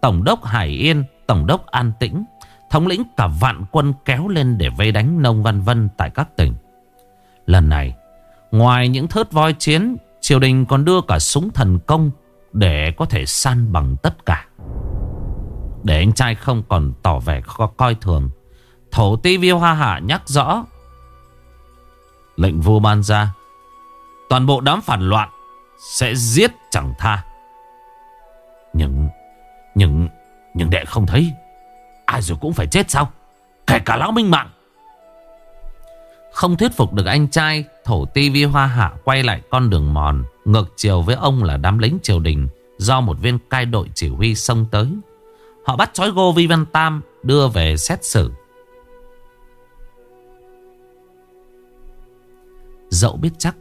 Tổng đốc Hải Yên Tổng đốc An Tĩnh Thống lĩnh cả vạn quân kéo lên để vây đánh Nông Văn Vân tại các tỉnh. Lần này, ngoài những thớt voi chiến, triều đình còn đưa cả súng thần công để có thể san bằng tất cả. Để anh trai không còn tỏ vẻ co coi thường, thổ ti viêu hoa hạ nhắc rõ. Lệnh vua ban ra, toàn bộ đám phản loạn sẽ giết chẳng tha. Nhưng, nhưng, nhưng đệ không thấy Ai rồi cũng phải chết sao Kể cả lão minh mạng không thuyết phục được anh trai, Thổ ti vi hoa hạ quay lại con đường mòn Ngược chiều với ông là đám lính triều đình, Do một viên cai đội chỉ huy xông tới Họ bắt trói Gô Vi Văn Tam, Đưa về xét xử Dẫu biết chắc,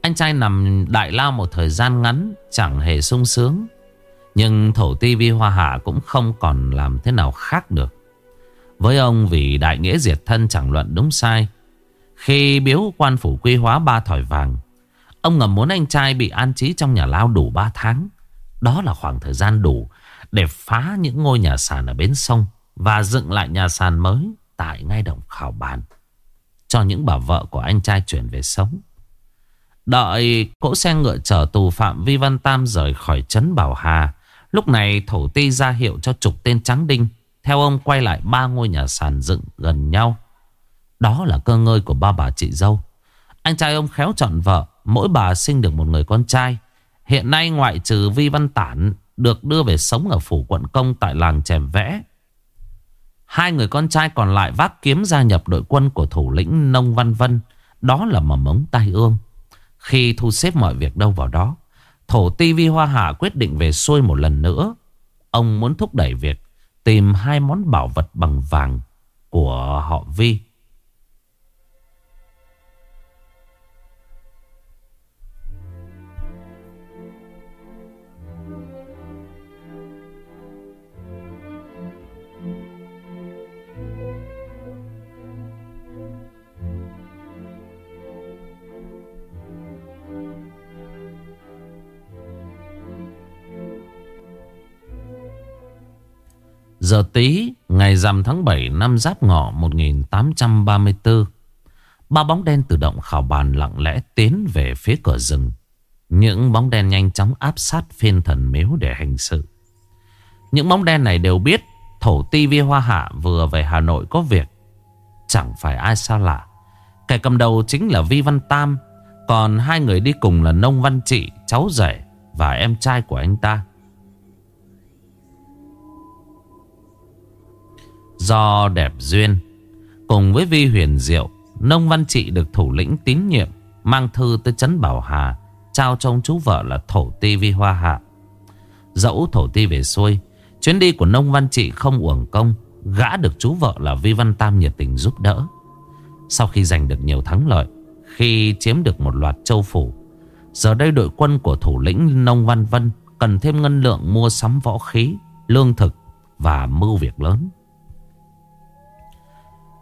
Anh trai nằm đại lao một thời gian ngắn, Chẳng hề sung sướng nhưng thổ ti vi hoa hạ cũng không còn làm thế nào khác được. Với ông vì đại nghĩa diệt thân chẳng luận đúng sai. Khi biếu quan phủ quy hóa ba thỏi vàng, ông ngầm muốn anh trai bị an trí trong nhà lao đủ ba tháng. Đó là khoảng thời gian đủ để phá những ngôi nhà sàn ở bến sông và dựng lại nhà sàn mới tại ngay đồng khảo bàn. cho những bà vợ của anh trai chuyển về sống. Đợi cỗ xe ngựa chở tù phạm Vi Văn Tam rời khỏi trấn Bảo Hà. Lúc này thổ ti ra hiệu cho trục tên Trắng Đinh. Theo ông quay lại ba ngôi nhà sàn dựng gần nhau. Đó là cơ ngơi của ba bà chị dâu. Anh trai ông khéo chọn vợ. Mỗi bà sinh được một người con trai. Hiện nay ngoại trừ Vi Văn Tản được đưa về sống ở phủ quận công tại làng chèm vẽ. Hai người con trai còn lại vác kiếm gia nhập đội quân của thủ lĩnh Nông Văn Vân. Đó là mầm mống tai ương. Khi thu xếp mọi việc đâu vào đó, thổ ti vi hoa hạ quyết định về xuôi một lần nữa. Ông muốn thúc đẩy việc tìm hai món bảo vật bằng vàng của họ Vi. Giờ tí, ngày rằm tháng 7 năm Giáp Ngọ 1834, ba bóng đen tự động khảo bàn lặng lẽ tiến về phía cửa rừng. Những bóng đen nhanh chóng áp sát phiên thần miếu để hành sự. Những bóng đen này đều biết thổ ti vi hoa hạ vừa về Hà Nội có việc. Chẳng phải ai xa lạ. Kẻ cầm đầu chính là Vi Văn Tam. Còn hai người đi cùng là Nông Văn Trị, cháu rể và em trai của anh ta. Do đẹp duyên Cùng với Vi huyền diệu, Nông Văn Trị được thủ lĩnh tín nhiệm, Mang thư tới Trấn Bảo Hà, Trao cho ông chú vợ là Thổ Ti Vi Hoa Hạ. Dẫu Thổ Ti về xuôi, Chuyến đi của Nông Văn Trị không uổng công, Gã được chú vợ là Vi Văn Tam nhiệt tình giúp đỡ. Sau khi giành được nhiều thắng lợi, Khi chiếm được một loạt châu phủ, Giờ đây đội quân của thủ lĩnh Nông Văn Vân Cần thêm ngân lượng mua sắm võ khí, Lương thực Và mưu việc lớn.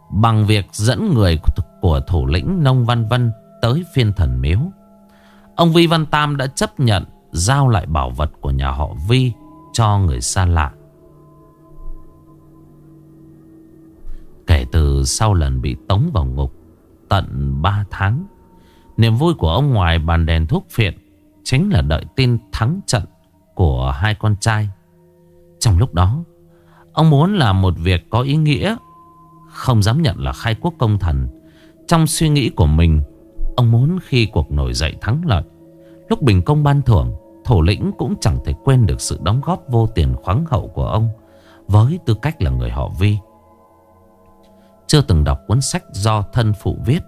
Bằng việc dẫn người của thủ lĩnh Nông Văn Vân tới phiên thần miếu. Ông Vi Văn Tam đã chấp nhận giao lại bảo vật của nhà họ Vi cho người xa lạ. Kể từ sau lần bị tống vào ngục tận 3 tháng, Niềm vui của ông ngoài bàn đèn thuốc phiện Chính là đợi tin thắng trận của hai con trai. Trong lúc đó, Ông muốn làm một việc có ý nghĩa không dám nhận là khai quốc công thần. Trong suy nghĩ của mình, Ông muốn khi cuộc nổi dậy thắng lợi, Lúc bình công ban thưởng Thủ lĩnh cũng chẳng thể quên được sự đóng góp vô tiền khoáng hậu của ông Với tư cách là người họ Vi. Chưa từng đọc cuốn sách do thân phụ viết,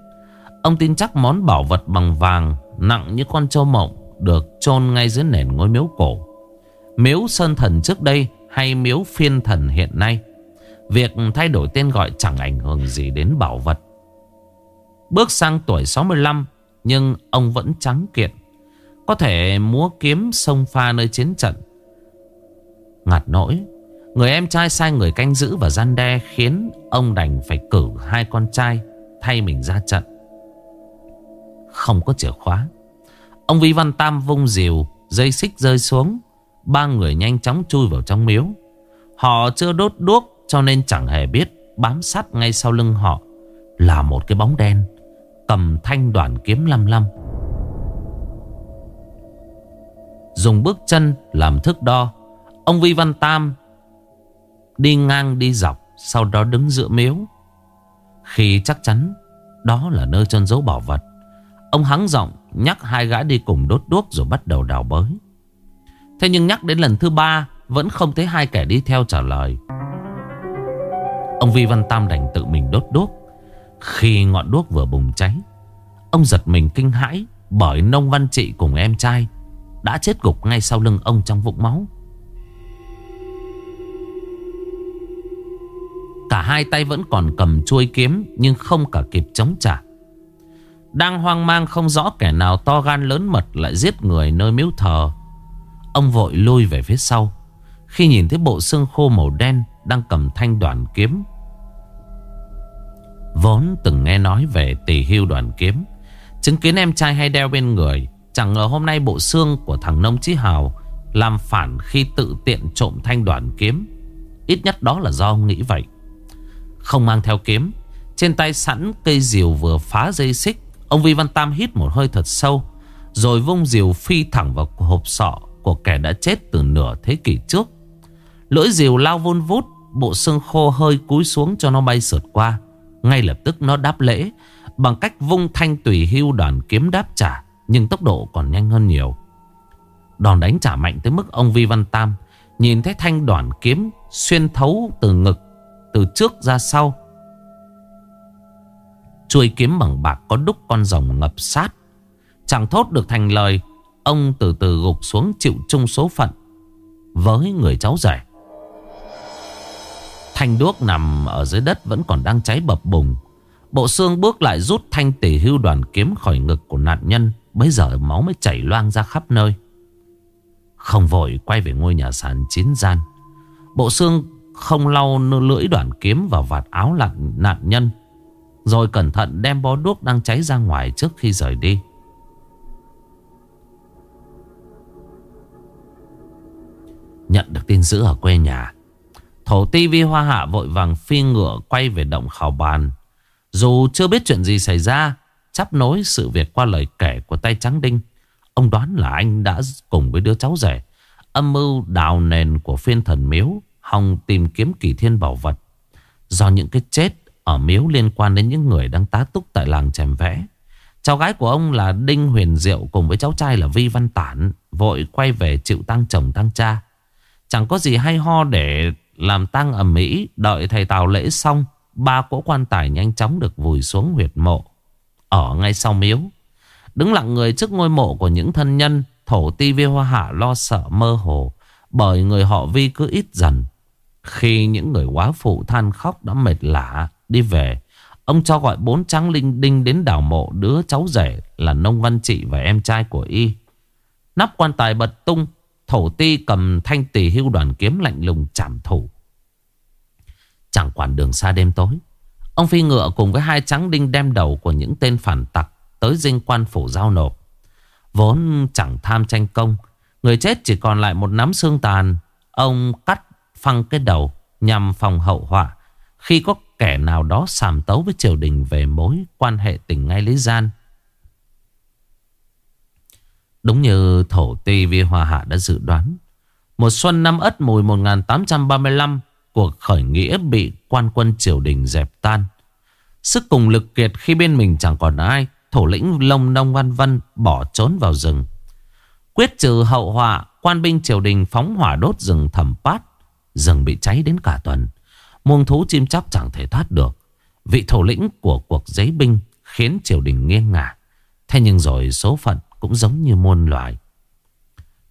Ông tin chắc món bảo vật bằng vàng Nặng như con trâu mộng Được chôn ngay dưới nền ngôi miếu cổ. Miếu Sơn Thần trước đây Hay miếu phiên thần hiện nay? Việc thay đổi tên gọi chẳng ảnh hưởng gì đến bảo vật. Bước sang tuổi 65 nhưng ông vẫn trắng kiện. Có thể múa kiếm sông pha nơi chiến trận. Ngặt nỗi, người em trai sai người canh giữ và gian đe khiến ông đành phải cử hai con trai thay mình ra trận. Không có chìa khóa. Ông Vi Văn Tam vung diều, dây xích rơi xuống. Ba người nhanh chóng chui vào trong miếu. Họ chưa đốt đuốc cho nên chẳng hề biết bám sát ngay sau lưng họ là một cái bóng đen cầm thanh đoàn kiếm lăm lăm. Dùng bước chân làm thước đo, ông Vi Văn Tam đi ngang đi dọc, sau đó đứng giữa miếu. Khi chắc chắn đó là nơi chân giấu bảo vật, ông hắng giọng nhắc hai gã đi cùng đốt đuốc rồi bắt đầu đào bới. Thế nhưng nhắc đến lần thứ ba vẫn không thấy hai kẻ đi theo trả lời. Ông Vi Văn Tam đành tự mình đốt đuốc. Khi ngọn đuốc vừa bùng cháy, Ông giật mình kinh hãi Bởi nông văn trị cùng em trai Đã chết gục ngay sau lưng ông trong vũng máu. Cả hai tay vẫn còn cầm chuôi kiếm Nhưng không cả kịp chống trả. Đang hoang mang không rõ kẻ nào to gan lớn mật Lại giết người nơi miếu thờ, Ông vội lui về phía sau Khi nhìn thấy bộ xương khô màu đen Đang cầm thanh đoàn kiếm. Vốn từng nghe nói về tỷ hưu đoàn kiếm. Chứng kiến em trai hay đeo bên người, Chẳng ngờ hôm nay bộ xương của thằng Nông Chí Hào Làm phản khi tự tiện trộm thanh đoàn kiếm. Ít nhất đó là do ông nghĩ vậy. Không mang theo kiếm, Trên tay sẵn cây diều vừa phá dây xích, Ông Vi Văn Tam hít một hơi thật sâu, Rồi vung diều phi thẳng vào hộp sọ Của kẻ đã chết từ nửa thế kỷ trước. Lưỡi diều lao vun vút, Bộ xương khô hơi cúi xuống cho nó bay sượt qua. Ngay lập tức nó đáp lễ, Bằng cách vung thanh tùy hưu đoàn kiếm đáp trả, Nhưng tốc độ còn nhanh hơn nhiều. Đòn đánh trả mạnh tới mức ông Vi Văn Tam, Nhìn thấy thanh đoàn kiếm Xuyên thấu từ ngực, Từ trước ra sau. Chuôi kiếm bằng bạc có đúc con rồng ngập sát. Chẳng thốt được thành lời, Ông từ từ gục xuống chịu chung số phận. Với người cháu rể Thanh đuốc nằm ở dưới đất vẫn còn đang cháy bập bùng. Bộ xương bước lại rút thanh tỷ hưu đoàn kiếm khỏi ngực của nạn nhân Bây giờ máu mới chảy loang ra khắp nơi. Không vội quay về ngôi nhà sàn chín gian. Bộ xương không lau lưỡi đoàn kiếm vào vạt áo lặn nạn nhân, Rồi cẩn thận đem bó đuốc đang cháy ra ngoài trước khi rời đi. Nhận được tin dữ ở quê nhà Thổ ti vi hoa hạ vội vàng phi ngựa quay về động khảo bàn. Dù chưa biết chuyện gì xảy ra, Chắp nối sự việc qua lời kể của tay trắng đinh. Ông đoán là anh đã cùng với đứa cháu rể, Âm mưu đào nền của phiên thần miếu, Hòng tìm kiếm kỳ thiên bảo vật. Do những cái chết ở miếu liên quan đến những người đang tá túc tại làng chèm vẽ, Cháu gái của ông là Đinh Huyền Diệu cùng với cháu trai là Vi Văn Tản, Vội quay về chịu tăng chồng tăng cha. Chẳng có gì hay ho để làm tăng ẩm mỹ Đợi thầy Tào lễ xong, Ba cỗ quan tài nhanh chóng được vùi xuống huyệt mộ. Ở ngay sau miếu, Đứng lặng người trước ngôi mộ của những thân nhân, Thổ ti vi hoa hạ lo sợ mơ hồ, Bởi người họ vi cứ ít dần. Khi những người quá phụ than khóc đã mệt lạ Đi về, Ông cho gọi bốn tráng linh đinh đến đảo mộ Đứa cháu rể là nông văn trị và em trai của y. Nắp quan tài bật tung Thổ ti cầm thanh tỷ hưu đoàn kiếm lạnh lùng chảm thủ Chẳng quản đường xa đêm tối, Ông phi ngựa cùng với hai trắng đinh đem đầu của những tên phản tặc Tới dinh quan phủ giao nộp. Vốn chẳng tham tranh công, Người chết chỉ còn lại một nắm xương tàn. Ông cắt phăng cái đầu Nhằm phòng hậu họa. Khi có kẻ nào đó sàm tấu với triều đình Về mối quan hệ tình ngay lý gian Đúng như thổ ti vi hòa hạ đã dự đoán Một xuân năm ất mùi 1835 Cuộc khởi nghĩa bị quan quân triều đình dẹp tan. Sức cùng lực kiệt khi bên mình chẳng còn ai, thủ lĩnh Lông Nông Văn Vân bỏ trốn vào rừng. Quyết trừ hậu họa, Quan binh triều đình phóng hỏa đốt rừng thầm pát Rừng bị cháy đến cả tuần. Muông thú chim chóc chẳng thể thoát được. Vị thủ lĩnh của cuộc giấy binh Khiến triều đình nghiêng ngả. Thế nhưng rồi số phận cũng giống như muôn loài.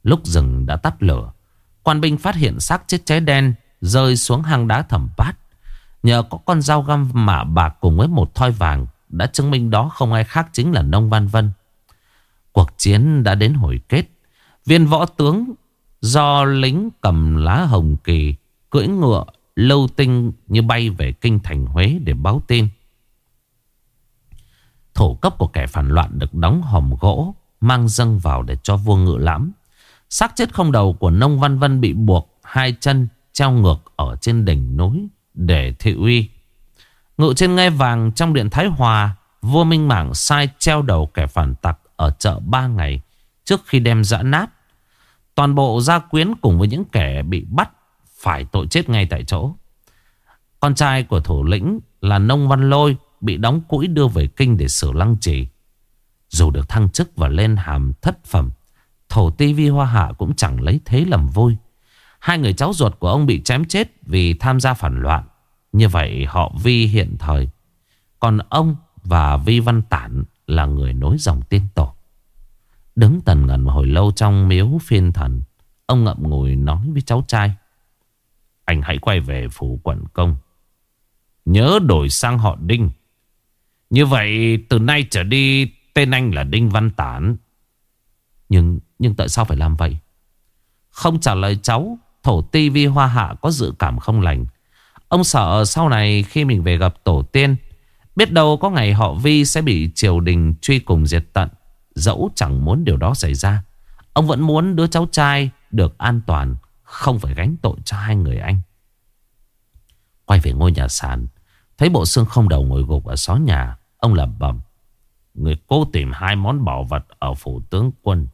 Lúc rừng đã tắt lửa, Quan binh phát hiện xác chết cháy đen Rơi xuống hang đá thẩm bát. Nhờ có con dao găm mạ bạc cùng với một thoi vàng Đã chứng minh đó không ai khác chính là Nông Văn Vân. Cuộc chiến đã đến hồi kết. Viên võ tướng do lính cầm lá hồng kỳ, Cưỡi ngựa lâu tinh như bay về kinh thành Huế để báo tin. Thổ cấp của kẻ phản loạn được đóng hòm gỗ Mang dâng vào để cho vua ngự lãm xác chết không đầu của Nông Văn Vân bị buộc Hai chân treo ngược ở trên đỉnh núi để thị uy. Ngự trên ngai vàng trong điện Thái Hòa, vua Minh Mảng sai treo đầu kẻ phản tặc ở chợ ba ngày trước khi đem dã nát. Toàn bộ gia quyến cùng với những kẻ bị bắt phải tội chết ngay tại chỗ. Con trai của thủ lĩnh là Nông Văn Lôi bị đóng củi đưa về kinh để xử lăng trì. Dù được thăng chức và lên hàm thất phẩm, thổ ti vi hoa hạ cũng chẳng lấy thế làm vui. Hai người cháu ruột của ông bị chém chết vì tham gia phản loạn. Như vậy họ Vi hiện thời. Còn ông và Vi Văn Tản là người nối dòng tiên tổ. Đứng tần ngần hồi lâu trong miếu phiên thần. Ông ngậm ngùi nói với cháu trai. Anh hãy quay về phủ quận công. Nhớ đổi sang họ Đinh. Như vậy từ nay trở đi tên anh là Đinh Văn Tản. Nhưng nhưng tại sao phải làm vậy? Không trả lời cháu, Thổ ti vi hoa hạ có dự cảm không lành Ông sợ sau này khi mình về gặp tổ tiên, Biết đâu có ngày họ vi sẽ bị triều đình truy cùng diệt tận Dẫu chẳng muốn điều đó xảy ra, Ông vẫn muốn đứa cháu trai được an toàn, Không phải gánh tội cho hai người anh Quay về ngôi nhà sàn, Thấy bộ xương không đầu ngồi gục ở xó nhà, Ông lẩm bẩm Người cố tìm hai món bảo vật ở phủ tướng quân.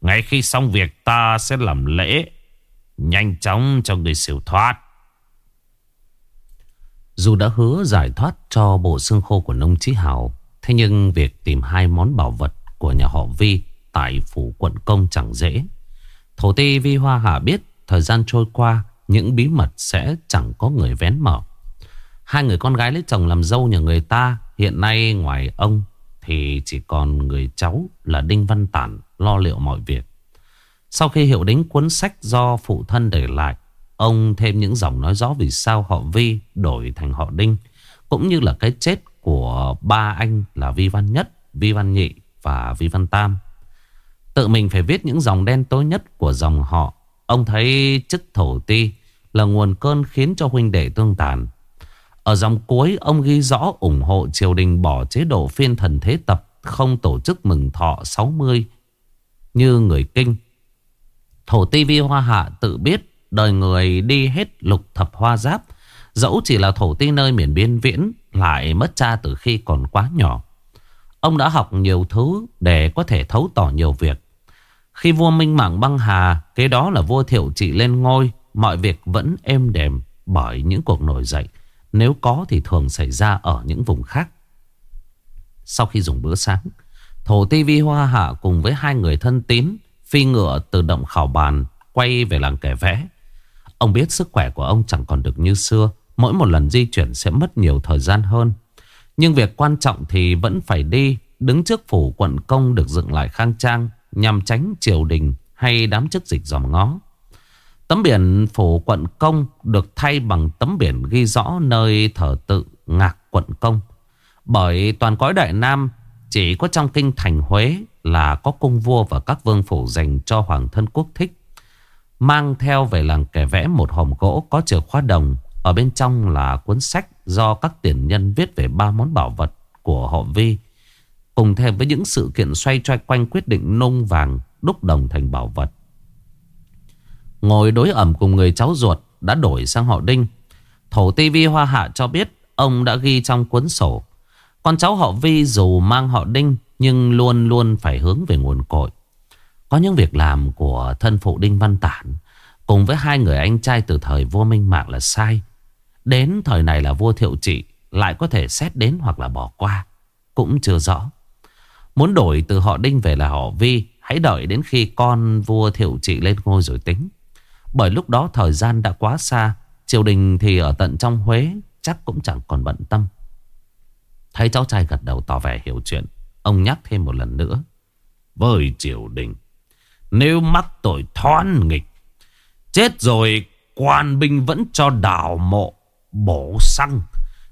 Ngay khi xong việc, ta sẽ làm lễ, Nhanh chóng cho người siêu thoát. Dù đã hứa giải thoát cho bộ xương khô của nông trí hào Thế nhưng việc tìm hai món bảo vật của nhà họ Vi Tại phủ quận công chẳng dễ. Thổ ti Vi Hoa Hạ biết Thời gian trôi qua, Những bí mật sẽ chẳng có người vén mở. Hai người con gái lấy chồng làm dâu nhà người ta, Hiện nay ngoài ông. Thì chỉ còn người cháu là Đinh Văn Tản Lo liệu mọi việc. Sau khi hiểu đến cuốn sách do phụ thân để lại Ông thêm những dòng nói rõ vì sao họ Vi đổi thành họ Đinh Cũng như là cái chết của ba anh là Vi Văn Nhất, Vi Văn Nhị và Vi Văn Tam. Tự mình phải viết những dòng đen tối nhất của dòng họ. Ông thấy chức thổ ti là nguồn cơn khiến cho huynh đệ tương tàn ở dòng cuối ông ghi rõ ủng hộ triều đình bỏ chế độ phiên thần thế tập không tổ chức mừng thọ 60 như người kinh. Thổ ti vi hoa hạ tự biết đời người đi hết lục thập hoa giáp. Dẫu chỉ là thổ ti nơi miền biên viễn lại mất cha từ khi còn quá nhỏ. Ông đã học nhiều thứ để có thể thấu tỏ nhiều việc. Khi vua Minh Mạng băng hà, kế đó là vua Thiệu Trị lên ngôi, mọi việc vẫn êm đềm bởi những cuộc nổi dậy. Nếu có thì thường xảy ra ở những vùng khác. Sau khi dùng bữa sáng, Thổ Ti Vi Hoa Hạ cùng với hai người thân tín phi ngựa từ động khảo bàn quay về làng kẻ vẽ. Ông biết sức khỏe của ông chẳng còn được như xưa. Mỗi một lần di chuyển sẽ mất nhiều thời gian hơn. Nhưng việc quan trọng thì vẫn phải đi. Đứng trước phủ quận công được dựng lại khang trang nhằm tránh triều đình hay đám chức dịch dòm ngó. Tấm biển phủ quận công được thay bằng tấm biển ghi rõ nơi thờ tự ngạc quận công. Bởi toàn cõi Đại Nam chỉ có trong kinh thành Huế là có cung vua và các vương phủ dành cho hoàng thân quốc thích. Mang theo về làng kẻ vẽ một hòm gỗ có chìa khóa đồng. Ở bên trong là cuốn sách do các tiền nhân viết về ba món bảo vật của họ Vi. Cùng thêm với những sự kiện xoay xoay quanh quyết định nung vàng đúc đồng thành bảo vật. Ngồi đối ẩm cùng người cháu ruột đã đổi sang họ Đinh. Thổ ti vi hoa hạ cho biết ông đã ghi trong cuốn sổ. Con cháu họ Vi dù mang họ Đinh, nhưng luôn luôn phải hướng về nguồn cội. Có những việc làm của thân phụ Đinh Văn Tản cùng với hai người anh trai từ thời vua Minh Mạng là sai. Đến thời này là vua Thiệu Trị lại có thể xét đến hoặc là bỏ qua. Cũng chưa rõ. Muốn đổi từ họ Đinh về là họ Vi, Hãy đợi đến khi con vua Thiệu Trị lên ngôi rồi tính bởi lúc đó thời gian đã quá xa, Triều đình thì ở tận trong Huế Chắc cũng chẳng còn bận tâm. Thấy cháu trai gật đầu tỏ vẻ hiểu chuyện, Ông nhắc thêm một lần nữa. Với triều đình, Nếu mắc tội thoán nghịch, Chết rồi Quan binh vẫn cho đào mộ, Bổ xăng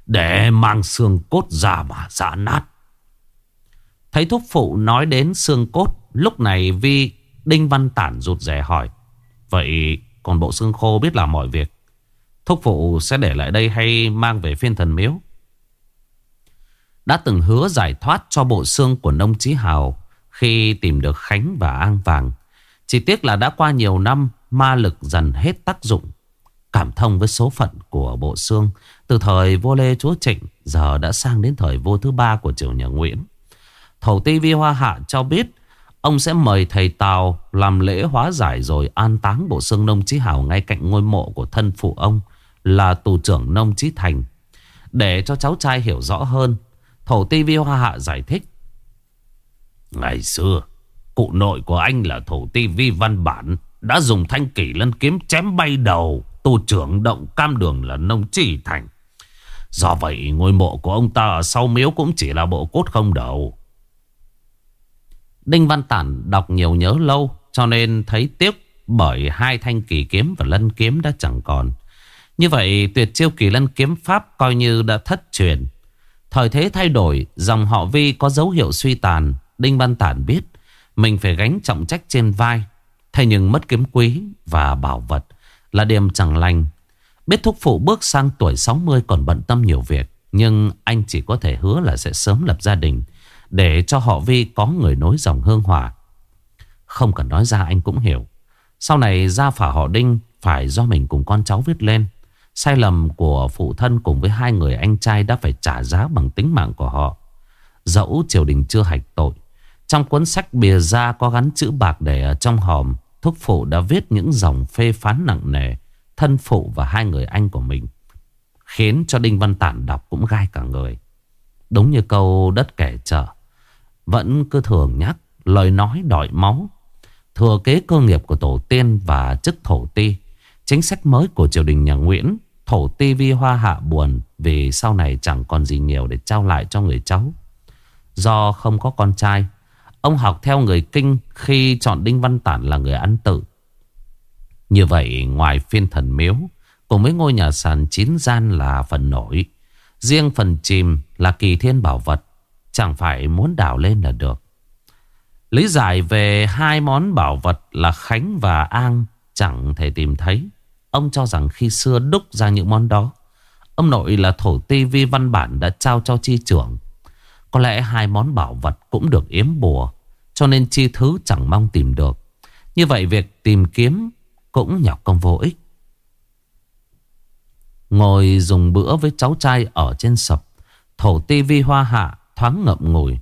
Để mang xương cốt ra mà giả nát. Thấy thúc phụ nói đến xương cốt, Lúc này Vi Đinh Văn Tản rụt rè hỏi, Vậy còn bộ xương khô biết làm mọi việc. Thúc phụ sẽ để lại đây hay mang về phiên thần miếu? Đã từng hứa giải thoát cho bộ xương của nông chí hào Khi tìm được Khánh và An Vàng. Chỉ tiếc là đã qua nhiều năm, Ma lực dần hết tác dụng. Cảm thông với số phận của bộ xương. Từ thời vua Lê Chúa Trịnh, Giờ đã sang đến thời vua thứ ba của triều nhà Nguyễn. Thổ ti vi hoa hạ cho biết Ông sẽ mời thầy Tào làm lễ hóa giải rồi an táng bộ xương nông chí hảo ngay cạnh ngôi mộ của thân phụ ông là tù trưởng nông chí thành. Để cho cháu trai hiểu rõ hơn, thổ ti vi hoa hạ giải thích. Ngày xưa, cụ nội của anh là thổ ti vi văn bản đã dùng thanh kỷ lân kiếm chém bay đầu tù trưởng động cam đường là nông chí thành. Do vậy ngôi mộ của ông ta ở sau miếu cũng chỉ là bộ cốt không đầu. Đinh Văn Tản đọc nhiều nhớ lâu cho nên thấy tiếc bởi hai thanh kỳ kiếm và lân kiếm đã chẳng còn. Như vậy tuyệt chiêu kỳ lân kiếm pháp coi như đã thất truyền. Thời thế thay đổi, dòng họ Vi có dấu hiệu suy tàn. Đinh Văn Tản biết mình phải gánh trọng trách trên vai. Thế nhưng mất kiếm quý và bảo vật là điểm chẳng lành. Biết thúc phụ bước sang tuổi 60 còn bận tâm nhiều việc. Nhưng anh chỉ có thể hứa là sẽ sớm lập gia đình. Để cho họ Vi có người nối dòng hương hỏa Không cần nói ra anh cũng hiểu Sau này gia phả họ Đinh Phải do mình cùng con cháu viết lên Sai lầm của phụ thân cùng với hai người anh trai đã phải trả giá bằng tính mạng của họ. Dẫu triều đình chưa hạch tội. Trong cuốn sách bìa ra có gắn chữ bạc để ở trong hòm. Thúc phụ đã viết những dòng phê phán nặng nề. Thân phụ và hai người anh của mình. Khiến cho Đinh Văn Tản đọc cũng gai cả người. Đúng như câu đất kẻ chợ. Vẫn cứ thường nhắc lời nói đòi máu. Thừa kế cơ nghiệp của tổ tiên và chức thổ ti. Chính sách mới của triều đình nhà Nguyễn, Thổ ti vi hoa hạ buồn Vì sau này chẳng còn gì nhiều để trao lại cho người cháu Do không có con trai, Ông học theo người kinh Khi chọn Đinh Văn Tản là người ăn tự Như vậy, ngoài phiên thần miếu, Cùng với ngôi nhà sàn chín gian là phần nổi Riêng phần chìm là kỳ thiên bảo vật Chẳng phải muốn đào lên là được Lý giải về hai món bảo vật là Khánh và An chẳng thể tìm thấy. Ông cho rằng khi xưa đúc ra những món đó, ông nội là thổ ti vi văn bản đã trao cho chi trưởng. Có lẽ hai món bảo vật cũng được yếm bùa, cho nên chi thứ chẳng mong tìm được. Như vậy việc tìm kiếm cũng nhọc công vô ích. Ngồi dùng bữa với cháu trai ở trên sập, thổ ti vi hoa hạ thoáng ngậm ngùi.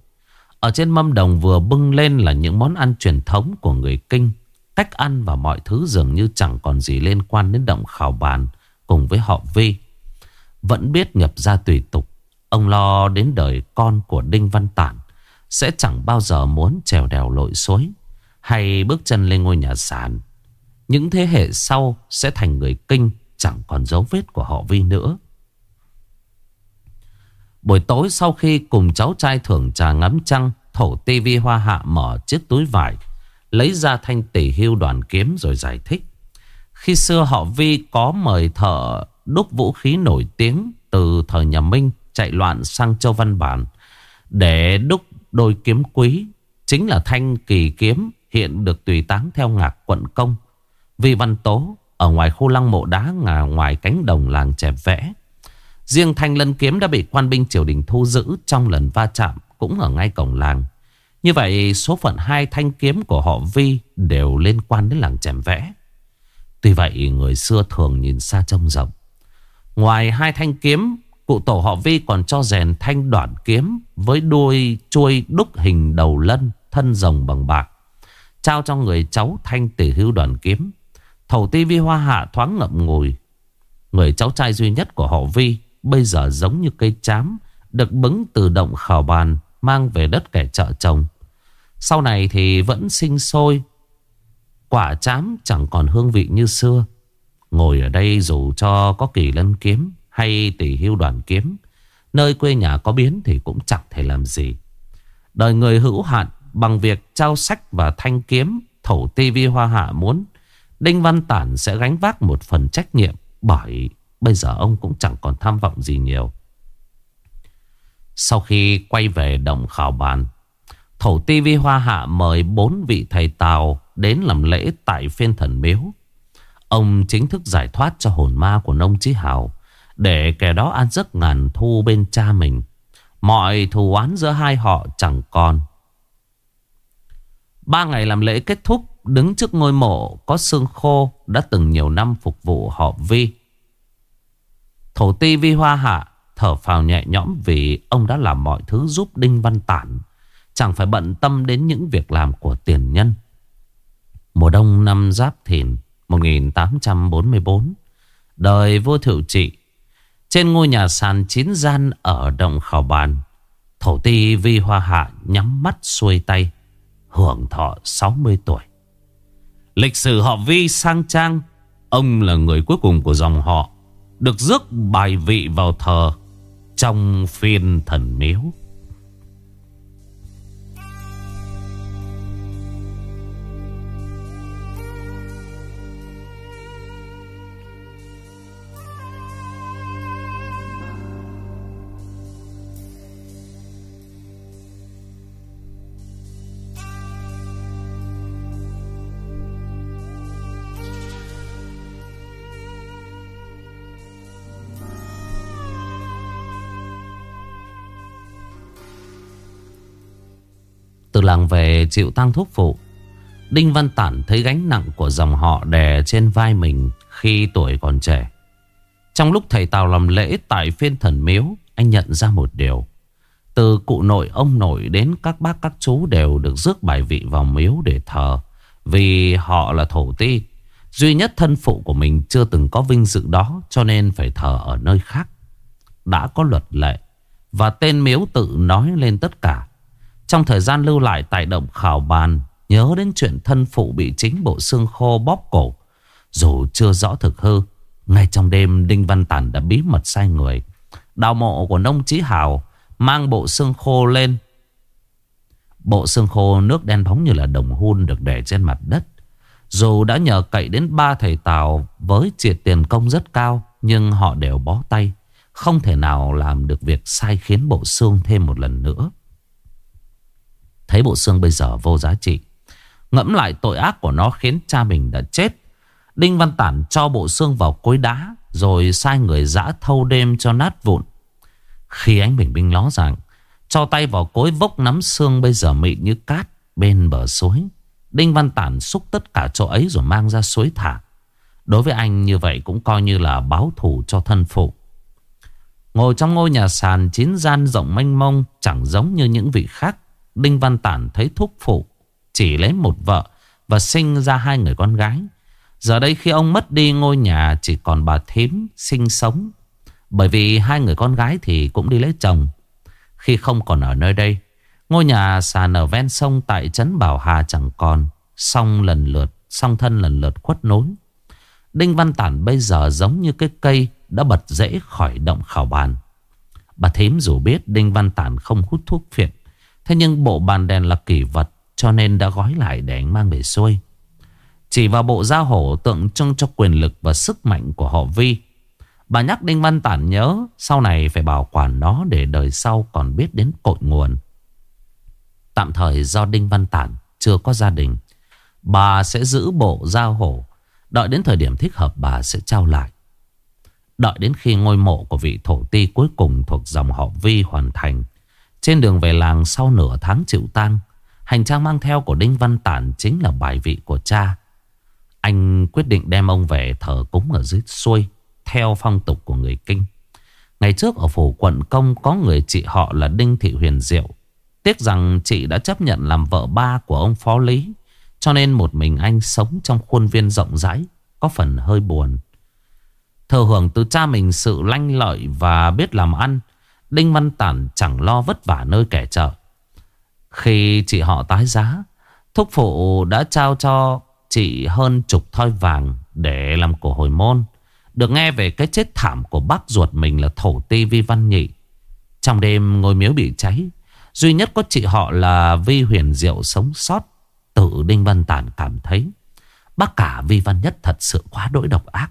Ở trên mâm đồng vừa bưng lên là những món ăn truyền thống của người Kinh. Cách ăn và mọi thứ dường như chẳng còn gì liên quan đến động khảo bàn cùng với họ Vi. Vẫn biết nhập ra tùy tục. Ông lo đến đời con của Đinh Văn Tản, sẽ chẳng bao giờ muốn trèo đèo lội suối hay bước chân lên ngôi nhà sàn. Những thế hệ sau sẽ thành người kinh, chẳng còn dấu vết của họ Vi nữa. Buổi tối sau khi cùng cháu trai thưởng trà ngắm trăng, thổ tivi hoa hạ mở chiếc túi vải Lấy ra thanh tỷ hưu đoàn kiếm rồi giải thích. Khi xưa họ Vi có mời thợ đúc vũ khí nổi tiếng từ thời nhà Minh chạy loạn sang Châu Văn Bản để đúc đôi kiếm quý. Chính là thanh kỳ kiếm hiện được tùy táng theo ngạc quận công. Vi Văn Tố ở ngoài khu lăng mộ đá ngà ngoài cánh đồng làng chẹp vẽ. Riêng thanh lân kiếm đã bị quan binh triều đình thu giữ trong lần va chạm cũng ở ngay cổng làng. Như vậy số phận hai thanh kiếm của họ Vi đều liên quan đến làng chèm vẽ. Tuy vậy người xưa thường nhìn xa trông rộng. Ngoài hai thanh kiếm, cụ tổ họ Vi còn cho rèn thanh đoạn kiếm với đuôi chuôi đúc hình đầu lân, thân rồng bằng bạc. Trao cho người cháu thanh tỷ hưu đoàn kiếm. Thầu ti vi hoa hạ thoáng ngậm ngùi. Người cháu trai duy nhất của họ Vi bây giờ giống như cây chám, được bứng từ động khảo bàn, mang về đất kẻ chợ trồng Sau này thì vẫn sinh sôi. Quả chám chẳng còn hương vị như xưa. Ngồi ở đây dù cho có kỳ lân kiếm hay tỷ hưu đoàn kiếm. Nơi quê nhà có biến thì cũng chẳng thể làm gì. Đời người hữu hạn bằng việc trao sách và thanh kiếm, thổ tivi hoa hạ muốn. Đinh Văn Tản sẽ gánh vác một phần trách nhiệm bởi bây giờ ông cũng chẳng còn tham vọng gì nhiều. Sau khi quay về đồng khảo bàn Thổ ti vi hoa hạ mời bốn vị thầy Tào đến làm lễ tại phiên thần miếu. Ông chính thức giải thoát cho hồn ma của nông chí hào để kẻ đó an giấc ngàn thu bên cha mình. Mọi thù oán giữa hai họ chẳng còn. Ba ngày làm lễ kết thúc, đứng trước ngôi mộ có xương khô đã từng nhiều năm phục vụ họ Vi. Thổ ti vi hoa hạ thở phào nhẹ nhõm vì ông đã làm mọi thứ giúp Đinh Văn Tản. Chẳng phải bận tâm đến những việc làm của tiền nhân. Mùa đông năm Giáp Thìn 1844, đời vua thiệu trị, trên ngôi nhà sàn chín gian ở Đồng Khảo Bàn, thổ ti Vi Hoa Hạ nhắm mắt xuôi tay, hưởng thọ 60 tuổi. Lịch sử họ Vi sang trang, ông là người cuối cùng của dòng họ, được rước bài vị vào thờ trong phiên thần miếu. Làng về chịu tang thúc phụ. Đinh Văn Tản thấy gánh nặng của dòng họ đè trên vai mình khi tuổi còn trẻ. Trong lúc thầy Tào làm lễ tại phiên thần miếu, Anh nhận ra một điều. Từ cụ nội ông nội đến các bác các chú Đều được rước bài vị vào miếu để thờ, Vì họ là thổ ti. Duy nhất thân phụ của mình chưa từng có vinh dự đó, Cho nên phải thờ ở nơi khác. Đã có luật lệ, Và tên miếu tự nói lên tất cả. Trong thời gian lưu lại tại động khảo bàn, Nhớ đến chuyện thân phụ bị chính bộ xương khô bóp cổ. Dù chưa rõ thực hư, Ngay trong đêm Đinh Văn Tản đã bí mật sai người. Đào mộ của nông Chí Hào Mang bộ xương khô lên. Bộ xương khô nước đen bóng như là đồng hun Được để trên mặt đất. Dù đã nhờ cậy đến ba thầy Tào Với triệt tiền công rất cao, Nhưng họ đều bó tay. Không thể nào làm được việc sai khiến bộ xương thêm một lần nữa. Thấy bộ xương bây giờ vô giá trị. Ngẫm lại tội ác của nó khiến cha mình đã chết. Đinh Văn Tản cho bộ xương vào cối đá, Rồi sai người dã thâu đêm cho nát vụn. Khi ánh bình minh ló rằng Cho tay vào cối vốc nắm xương bây giờ mịn như cát bên bờ suối. Đinh Văn Tản xúc tất cả chỗ ấy rồi mang ra suối thả. Đối với anh, như vậy cũng coi như là báo thù cho thân phụ. Ngồi trong ngôi nhà sàn chín gian rộng mênh mông, Chẳng giống như những vị khác. Đinh Văn Tản thấy thúc phụ chỉ lấy một vợ và sinh ra hai người con gái. Giờ đây khi ông mất đi ngôi nhà chỉ còn bà thím sinh sống. Bởi vì hai người con gái thì cũng đi lấy chồng. Khi không còn ở nơi đây, ngôi nhà sàn ở ven sông tại trấn Bảo Hà chẳng còn. Xong lần lượt, song thân lần lượt khuất nối. Đinh Văn Tản bây giờ giống như cái cây đã bật rễ khỏi động khảo bàn. Bà thím dù biết Đinh Văn Tản không hút thuốc phiện. Thế nhưng bộ bàn đèn là kỷ vật, cho nên đã gói lại để anh mang về xuôi. Chỉ vào bộ da hổ tượng trưng cho quyền lực và sức mạnh của họ Vi. Bà nhắc Đinh Văn Tản nhớ, Sau này phải bảo quản nó để đời sau còn biết đến cội nguồn. Tạm thời do Đinh Văn Tản chưa có gia đình, Bà sẽ giữ bộ da hổ. Đợi đến thời điểm thích hợp, bà sẽ trao lại. Đợi đến khi ngôi mộ của vị thổ ti cuối cùng thuộc dòng họ Vi hoàn thành trên đường về làng sau nửa tháng chịu tang Hành trang mang theo của Đinh Văn Tản chính là bài vị của cha. Anh quyết định đem ông về thờ cúng ở dưới xuôi, theo phong tục của người Kinh. Ngày trước ở phủ quận công có người chị họ là Đinh Thị Huyền Diệu. Tiếc rằng chị đã chấp nhận làm vợ ba của ông Phó Lý. Cho nên một mình anh sống trong khuôn viên rộng rãi, có phần hơi buồn. Thờ hưởng từ cha mình sự lanh lợi và biết làm ăn, Đinh Văn Tản chẳng lo vất vả nơi kẻ chợ. Khi chị họ tái giá, Thúc phụ đã trao cho chị hơn chục thoi vàng Để làm cổ hồi môn. Được nghe về cái chết thảm của bác ruột mình là thổ ti Vi Văn Nhị. Trong đêm ngôi miếu bị cháy, Duy nhất có chị họ là Vi Huyền Diệu sống sót, Tự Đinh Văn Tản cảm thấy. Bác cả Vi Văn Nhất thật sự quá đỗi độc ác.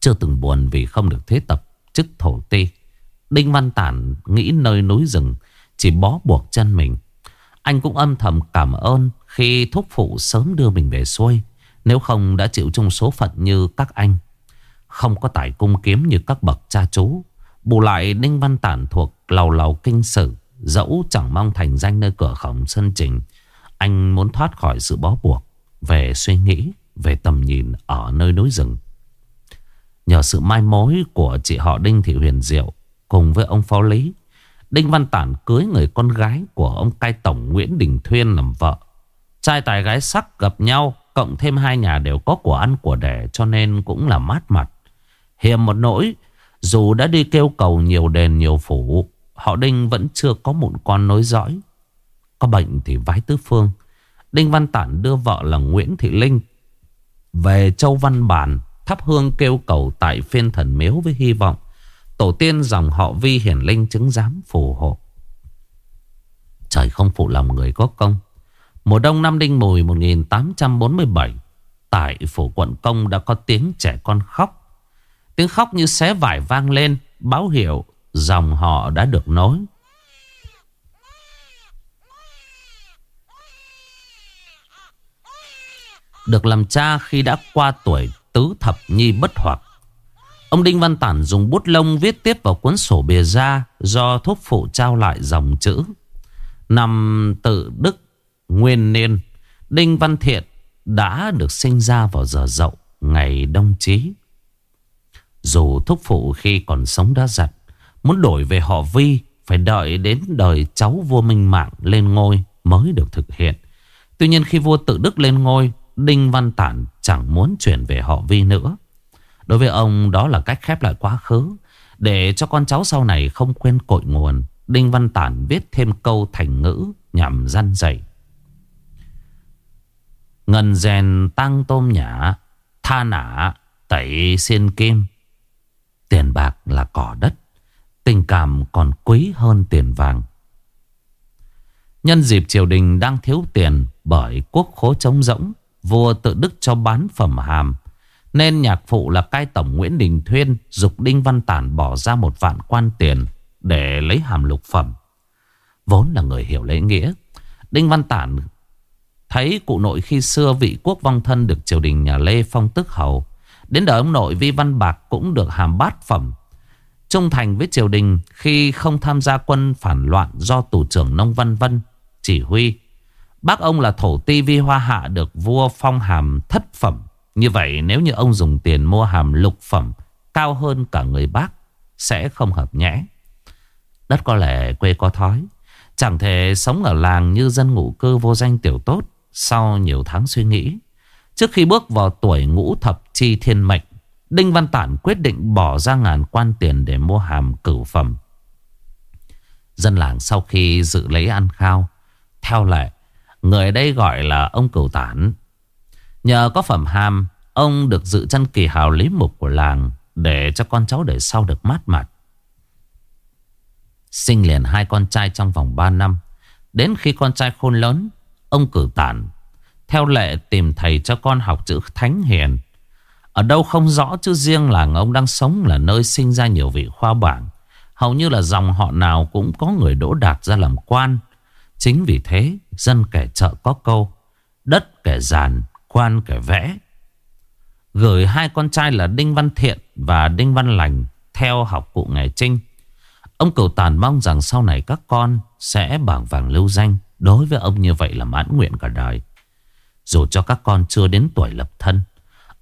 Chưa từng buồn vì không được thế tập chức thổ ti. Đinh Văn Tản nghĩ nơi núi rừng, chỉ bó buộc chân mình. Anh cũng âm thầm cảm ơn Khi thúc phụ sớm đưa mình về xuôi, Nếu không đã chịu chung số phận như các anh. Không có tài cung kiếm như các bậc cha chú, Bù lại Đinh Văn Tản thuộc lầu lầu kinh sử Dẫu chẳng mong thành danh nơi cửa khổng sân trình, Anh muốn thoát khỏi sự bó buộc Về suy nghĩ, Về tầm nhìn ở nơi núi rừng. Nhờ sự mai mối của chị họ Đinh Thị Huyền Diệu Cùng với ông Phó Lý Đinh Văn Tản cưới người con gái của ông cai tổng Nguyễn Đình Thuyên làm vợ. Trai tài gái sắc gặp nhau, cộng thêm hai nhà đều có của ăn của đẻ cho nên cũng là mát mặt. Hiểm một nỗi, dù đã đi kêu cầu nhiều đền nhiều phủ, họ Đinh vẫn chưa có một con nối dõi. Có bệnh thì vái tứ phương. Đinh Văn Tản đưa vợ là Nguyễn Thị Linh về Châu Văn Bản thắp hương kêu cầu tại phiên thần miếu với hy vọng Tổ tiên dòng họ vi hiển linh chứng giám phù hộ. Trời không phụ lòng người có công. Mùa đông năm Đinh Mùi 1847, tại phủ quận công đã có tiếng trẻ con khóc. Tiếng khóc như xé vải vang lên, báo hiệu dòng họ đã được nối. Được làm cha khi đã qua tuổi tứ thập nhi bất hoặc. Ông Đinh Văn Tản dùng bút lông viết tiếp vào cuốn sổ bìa ra do thúc phụ trao lại dòng chữ. Năm tự Đức Nguyên Niên, Đinh Văn Thiện đã được sinh ra vào giờ dậu ngày đông chí. Dù thúc phụ khi còn sống đã dặn Muốn đổi về họ Vi Phải đợi đến đời cháu vua Minh Mạng lên ngôi Mới được thực hiện Tuy nhiên khi vua tự đức lên ngôi Đinh Văn Tản chẳng muốn chuyển về họ Vi nữa Đối với ông, đó là cách khép lại quá khứ. Để cho con cháu sau này không quên cội nguồn, Đinh Văn Tản viết thêm câu thành ngữ nhằm răn dậy Ngân rèn tăng tôm nhã Tha nả tẩy xiên kim. Tiền bạc là cỏ đất, Tình cảm còn quý hơn tiền vàng. Nhân dịp triều đình đang thiếu tiền Bởi quốc khố trống rỗng, Vua tự đức cho bán phẩm hàm nên nhạc phụ là cai tổng Nguyễn Đình Thuyên Dục Đinh Văn Tản bỏ ra một vạn quan tiền Để lấy hàm lục phẩm Vốn là người hiểu lễ nghĩa, Đinh Văn Tản Thấy cụ nội khi xưa vị quốc vong thân được triều đình nhà Lê phong tức hầu, Đến đời ông nội Vi Văn Bạc cũng được hàm bát phẩm, Trung thành với triều đình khi không tham gia quân phản loạn do tù trưởng Nông Văn Vân chỉ huy. Bác ông là thổ ti vi hoa hạ được vua phong hàm thất phẩm. Như vậy nếu như ông dùng tiền mua hàm lục phẩm cao hơn cả người bác sẽ không hợp nhẽ. Đất có lẽ quê có thói. Chẳng thể sống ở làng như dân ngụ cư vô danh tiểu tốt sau nhiều tháng suy nghĩ. Trước khi bước vào tuổi ngũ thập chi thiên mệnh, Đinh Văn Tản quyết định bỏ ra ngàn quan tiền để mua hàm cửu phẩm. Dân làng sau khi dự lấy ăn khao, theo lệ, người đây gọi là ông cửu tản. Nhờ có phẩm hàm, ông được dự chân kỳ hào lý mục của làng để cho con cháu đời sau được mát mặt. Sinh liền hai con trai trong vòng 3 năm. Đến khi con trai khôn lớn, ông cử tản. Theo lệ tìm thầy cho con học chữ thánh hiền. Ở đâu không rõ chứ riêng làng ông đang sống là nơi sinh ra nhiều vị khoa bảng. Hầu như là dòng họ nào cũng có người đỗ đạt ra làm quan. Chính vì thế dân kẻ chợ có câu Đất kẻ giàn, quan kẻ vẽ. Gửi hai con trai là Đinh Văn Thiện và Đinh Văn Lành Theo học cụ ngày Trinh. Ông cầu tàn mong rằng sau này các con sẽ bảng vàng lưu danh. Đối với ông như vậy là mãn nguyện cả đời. Dù cho các con chưa đến tuổi lập thân,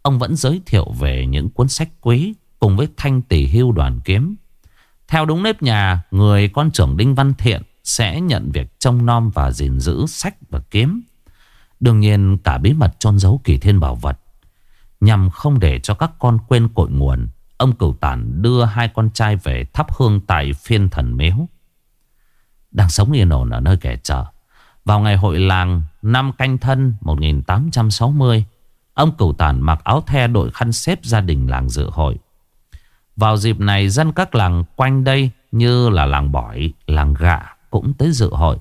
Ông vẫn giới thiệu về những cuốn sách quý Cùng với thanh tỷ hưu đoàn kiếm. Theo đúng nếp nhà, Người con trưởng Đinh Văn Thiện Sẽ nhận việc trông nom và gìn giữ sách và kiếm. Đương nhiên cả bí mật trôn giấu kỳ thiên bảo vật Nhằm không để cho các con quên cội nguồn Ông cửu tản đưa hai con trai về thắp hương tại phiên thần miếu. Đang sống yên ổn ở nơi kẻ chợ Vào ngày hội làng năm canh thân 1860 Ông cửu tản mặc áo the đội khăn xếp gia đình làng dự hội. Vào dịp này dân các làng quanh đây như là làng bỏi, làng gạ cũng tới dự hội.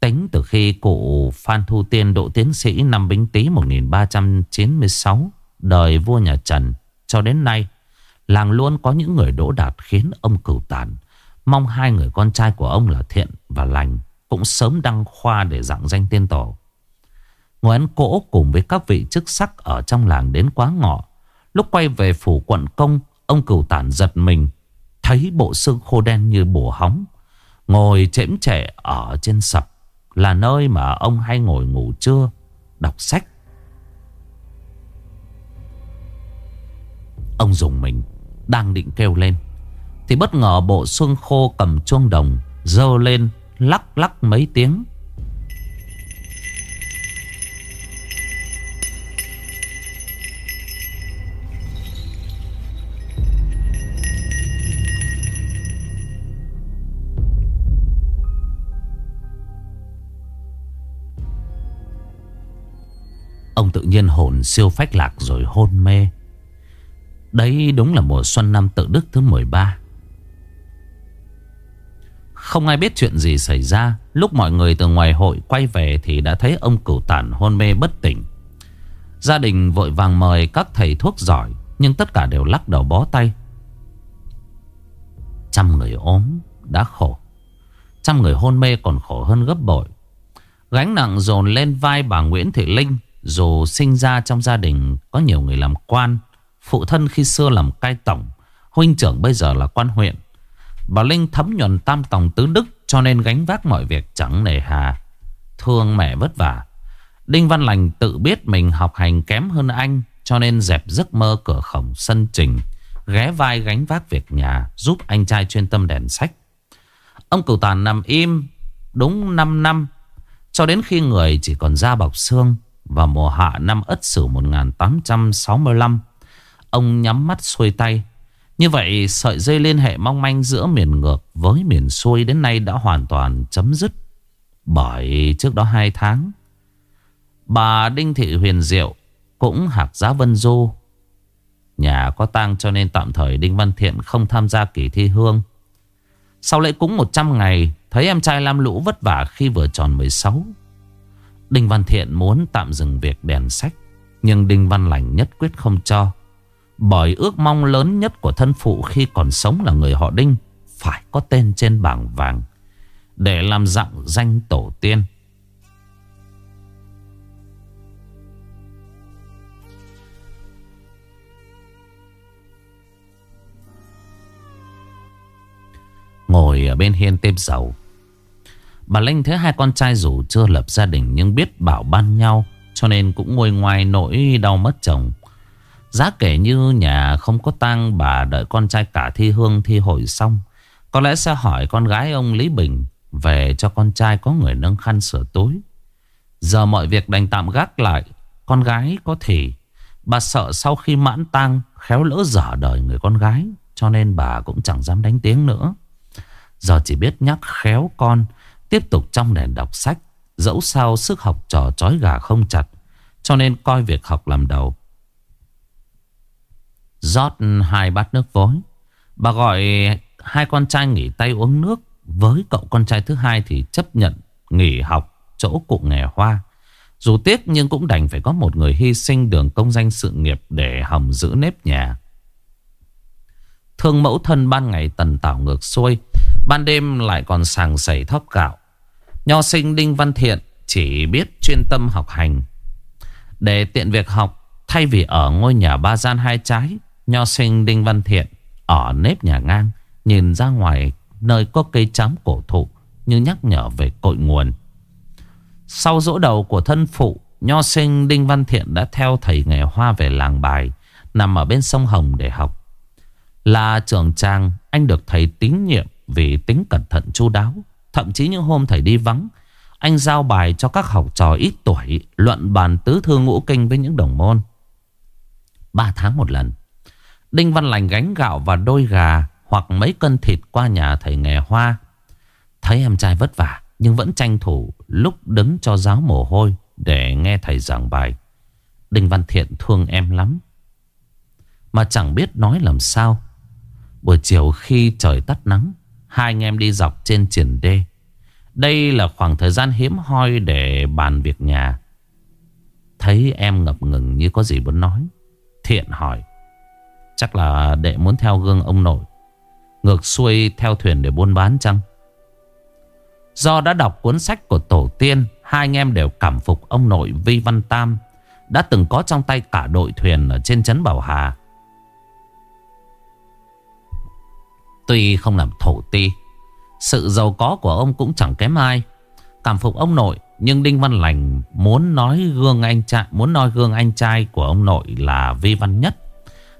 Tính từ khi cụ Phan Thu Tiên độ tiến sĩ năm Bính Tý 1396 đời vua nhà Trần cho đến nay Làng luôn có những người đỗ đạt khiến ông cửu tàn. Mong hai người con trai của ông là Thiện và Lành cũng sớm đăng khoa để dạng danh tiên tổ. Ngồi ăn cỗ cùng với các vị chức sắc ở trong làng đến quá ngọ. Lúc quay về phủ quận công, ông cửu tản giật mình. Thấy bộ xương khô đen như bổ hóng. Ngồi chễm trẻ ở trên sập là nơi mà ông hay ngồi ngủ trưa, đọc sách. Ông dùng mình đang định kêu lên Thì bất ngờ bộ xương khô cầm chuông đồng Dơ lên lắc lắc mấy tiếng Ông tự nhiên hồn siêu phách lạc rồi hôn mê. Đấy đúng là mùa xuân năm tự đức thứ 13 Không ai biết chuyện gì xảy ra. Lúc mọi người từ ngoài hội quay về Thì đã thấy ông cửu tản hôn mê bất tỉnh. Gia đình vội vàng mời các thầy thuốc giỏi, Nhưng tất cả đều lắc đầu bó tay. Trăm người ốm, đã khổ. Trăm người hôn mê còn khổ hơn gấp bội. Gánh nặng dồn lên vai bà Nguyễn Thị Linh. Dù sinh ra trong gia đình có nhiều người làm quan Phụ thân khi xưa làm cai tổng Huynh trưởng bây giờ là quan huyện. Bà Linh thấm nhuần tam tòng tứ đức Cho nên gánh vác mọi việc chẳng nề hà. Thương mẹ vất vả. Đinh Văn Lành tự biết mình học hành kém hơn anh Cho nên dẹp giấc mơ cửa khổng sân trình ghé vai gánh vác việc nhà, giúp anh trai chuyên tâm đèn sách. Ông cửu tàn nằm im đúng 5 năm, cho đến khi người chỉ còn da bọc xương vào mùa hạ năm Ất Sửu 1865. Ông nhắm mắt xuôi tay. Như vậy sợi dây liên hệ mong manh giữa miền ngược với miền xuôi đến nay đã hoàn toàn chấm dứt. Bởi trước đó hai tháng, bà Đinh Thị Huyền Diệu cũng hạc giá Vân Du. Nhà có tang cho nên tạm thời Đinh Văn Thiện không tham gia kỳ thi hương. Sau lễ cúng 100 ngày, thấy em trai Lam Lũ vất vả khi vừa tròn 16. Đinh Văn Thiện muốn tạm dừng việc đèn sách, nhưng Đinh Văn Lành nhất quyết không cho. Bởi ước mong lớn nhất của thân phụ khi còn sống là người họ Đinh phải có tên trên bảng vàng để làm dạng danh tổ tiên. Ngồi ở bên hiên têm dầu Bà Linh thấy hai con trai dù chưa lập gia đình Nhưng biết bảo ban nhau, Cho nên cũng ngồi ngoài nỗi đau mất chồng. Giá kể như nhà không có tang, Bà đợi con trai cả thi hương thi hội xong. Có lẽ sẽ hỏi con gái ông Lý Bình Về cho con trai có người nâng khăn sửa tối Giờ mọi việc đành tạm gác lại, Con gái có thể Bà sợ sau khi mãn tang, Khéo lỡ dở đời người con gái, Cho nên bà cũng chẳng dám đánh tiếng nữa. Giờ chỉ biết nhắc khéo con Tiếp tục trong đèn đọc sách Dẫu sao sức học trò chói gà không chặt Cho nên coi việc học làm đầu rót hai bát nước vối. Bà gọi hai con trai nghỉ tay uống nước. Với cậu con trai thứ hai thì chấp nhận nghỉ học chỗ cụ nghề hoa. Dù tiếc nhưng cũng đành phải có một người hy sinh đường công danh sự nghiệp để hầm giữ nếp nhà. Thương mẫu thân ban ngày tần tảo ngược xuôi, ban đêm lại còn sàng sẩy thóc gạo. Nho sinh Đinh Văn Thiện chỉ biết chuyên tâm học hành. Để tiện việc học, thay vì ở ngôi nhà ba gian hai trái, Nho sinh Đinh Văn Thiện ở nếp nhà ngang Nhìn ra ngoài nơi có cây chám cổ thụ Như nhắc nhở về cội nguồn. Sau dỗ đầu của thân phụ Nho sinh Đinh Văn Thiện đã theo thầy nghề hoa về làng bài Nằm ở bên sông Hồng để học. Là trưởng trang Anh được thầy tín nhiệm Vì tính cẩn thận chu đáo. Thậm chí những hôm thầy đi vắng Anh giao bài cho các học trò ít tuổi Luận bàn tứ thư ngũ kinh với những đồng môn Ba tháng một lần Đinh Văn Lành gánh gạo và đôi gà hoặc mấy cân thịt qua nhà thầy nghề hoa. Thấy em trai vất vả nhưng vẫn tranh thủ lúc đứng cho giáo mồ hôi để nghe thầy giảng bài. Đinh Văn Thiện thương em lắm. Mà chẳng biết nói làm sao. Buổi chiều khi trời tắt nắng, hai anh em đi dọc trên triển đê. Đây là khoảng thời gian hiếm hoi để bàn việc nhà. Thấy em ngập ngừng như có gì muốn nói. Thiện hỏi. Chắc là đệ muốn theo gương ông nội Ngược xuôi theo thuyền để buôn bán chăng Do đã đọc cuốn sách của tổ tiên, Hai anh em đều cảm phục ông nội Vi Văn Tam Đã từng có trong tay cả đội thuyền Ở trên trấn Bảo Hà Tuy không làm thổ ti Sự giàu có của ông cũng chẳng kém ai Cảm phục ông nội Nhưng Đinh Văn Lành muốn nói gương anh trai Muốn nói gương anh trai của ông nội là Vi Văn Nhất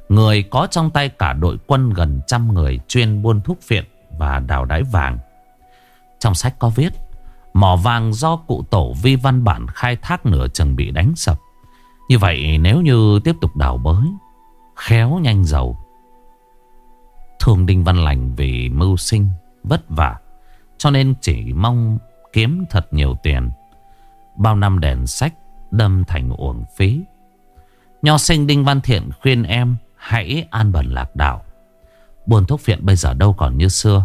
Người có trong tay cả đội quân gần trăm người chuyên buôn thuốc phiện và đào đáy vàng. Trong sách có viết, mỏ vàng do cụ tổ vi văn bản khai thác nửa chừng bị đánh sập. Như vậy nếu như tiếp tục đào bới, khéo nhanh giàu. Thường Đinh Văn Lành vì mưu sinh, vất vả, cho nên chỉ mong kiếm thật nhiều tiền. Bao năm đèn sách đâm thành uổng phí. Nho sinh Đinh Văn Thiện khuyên em Hãy an bần lạc đạo Buồn thuốc phiện bây giờ đâu còn như xưa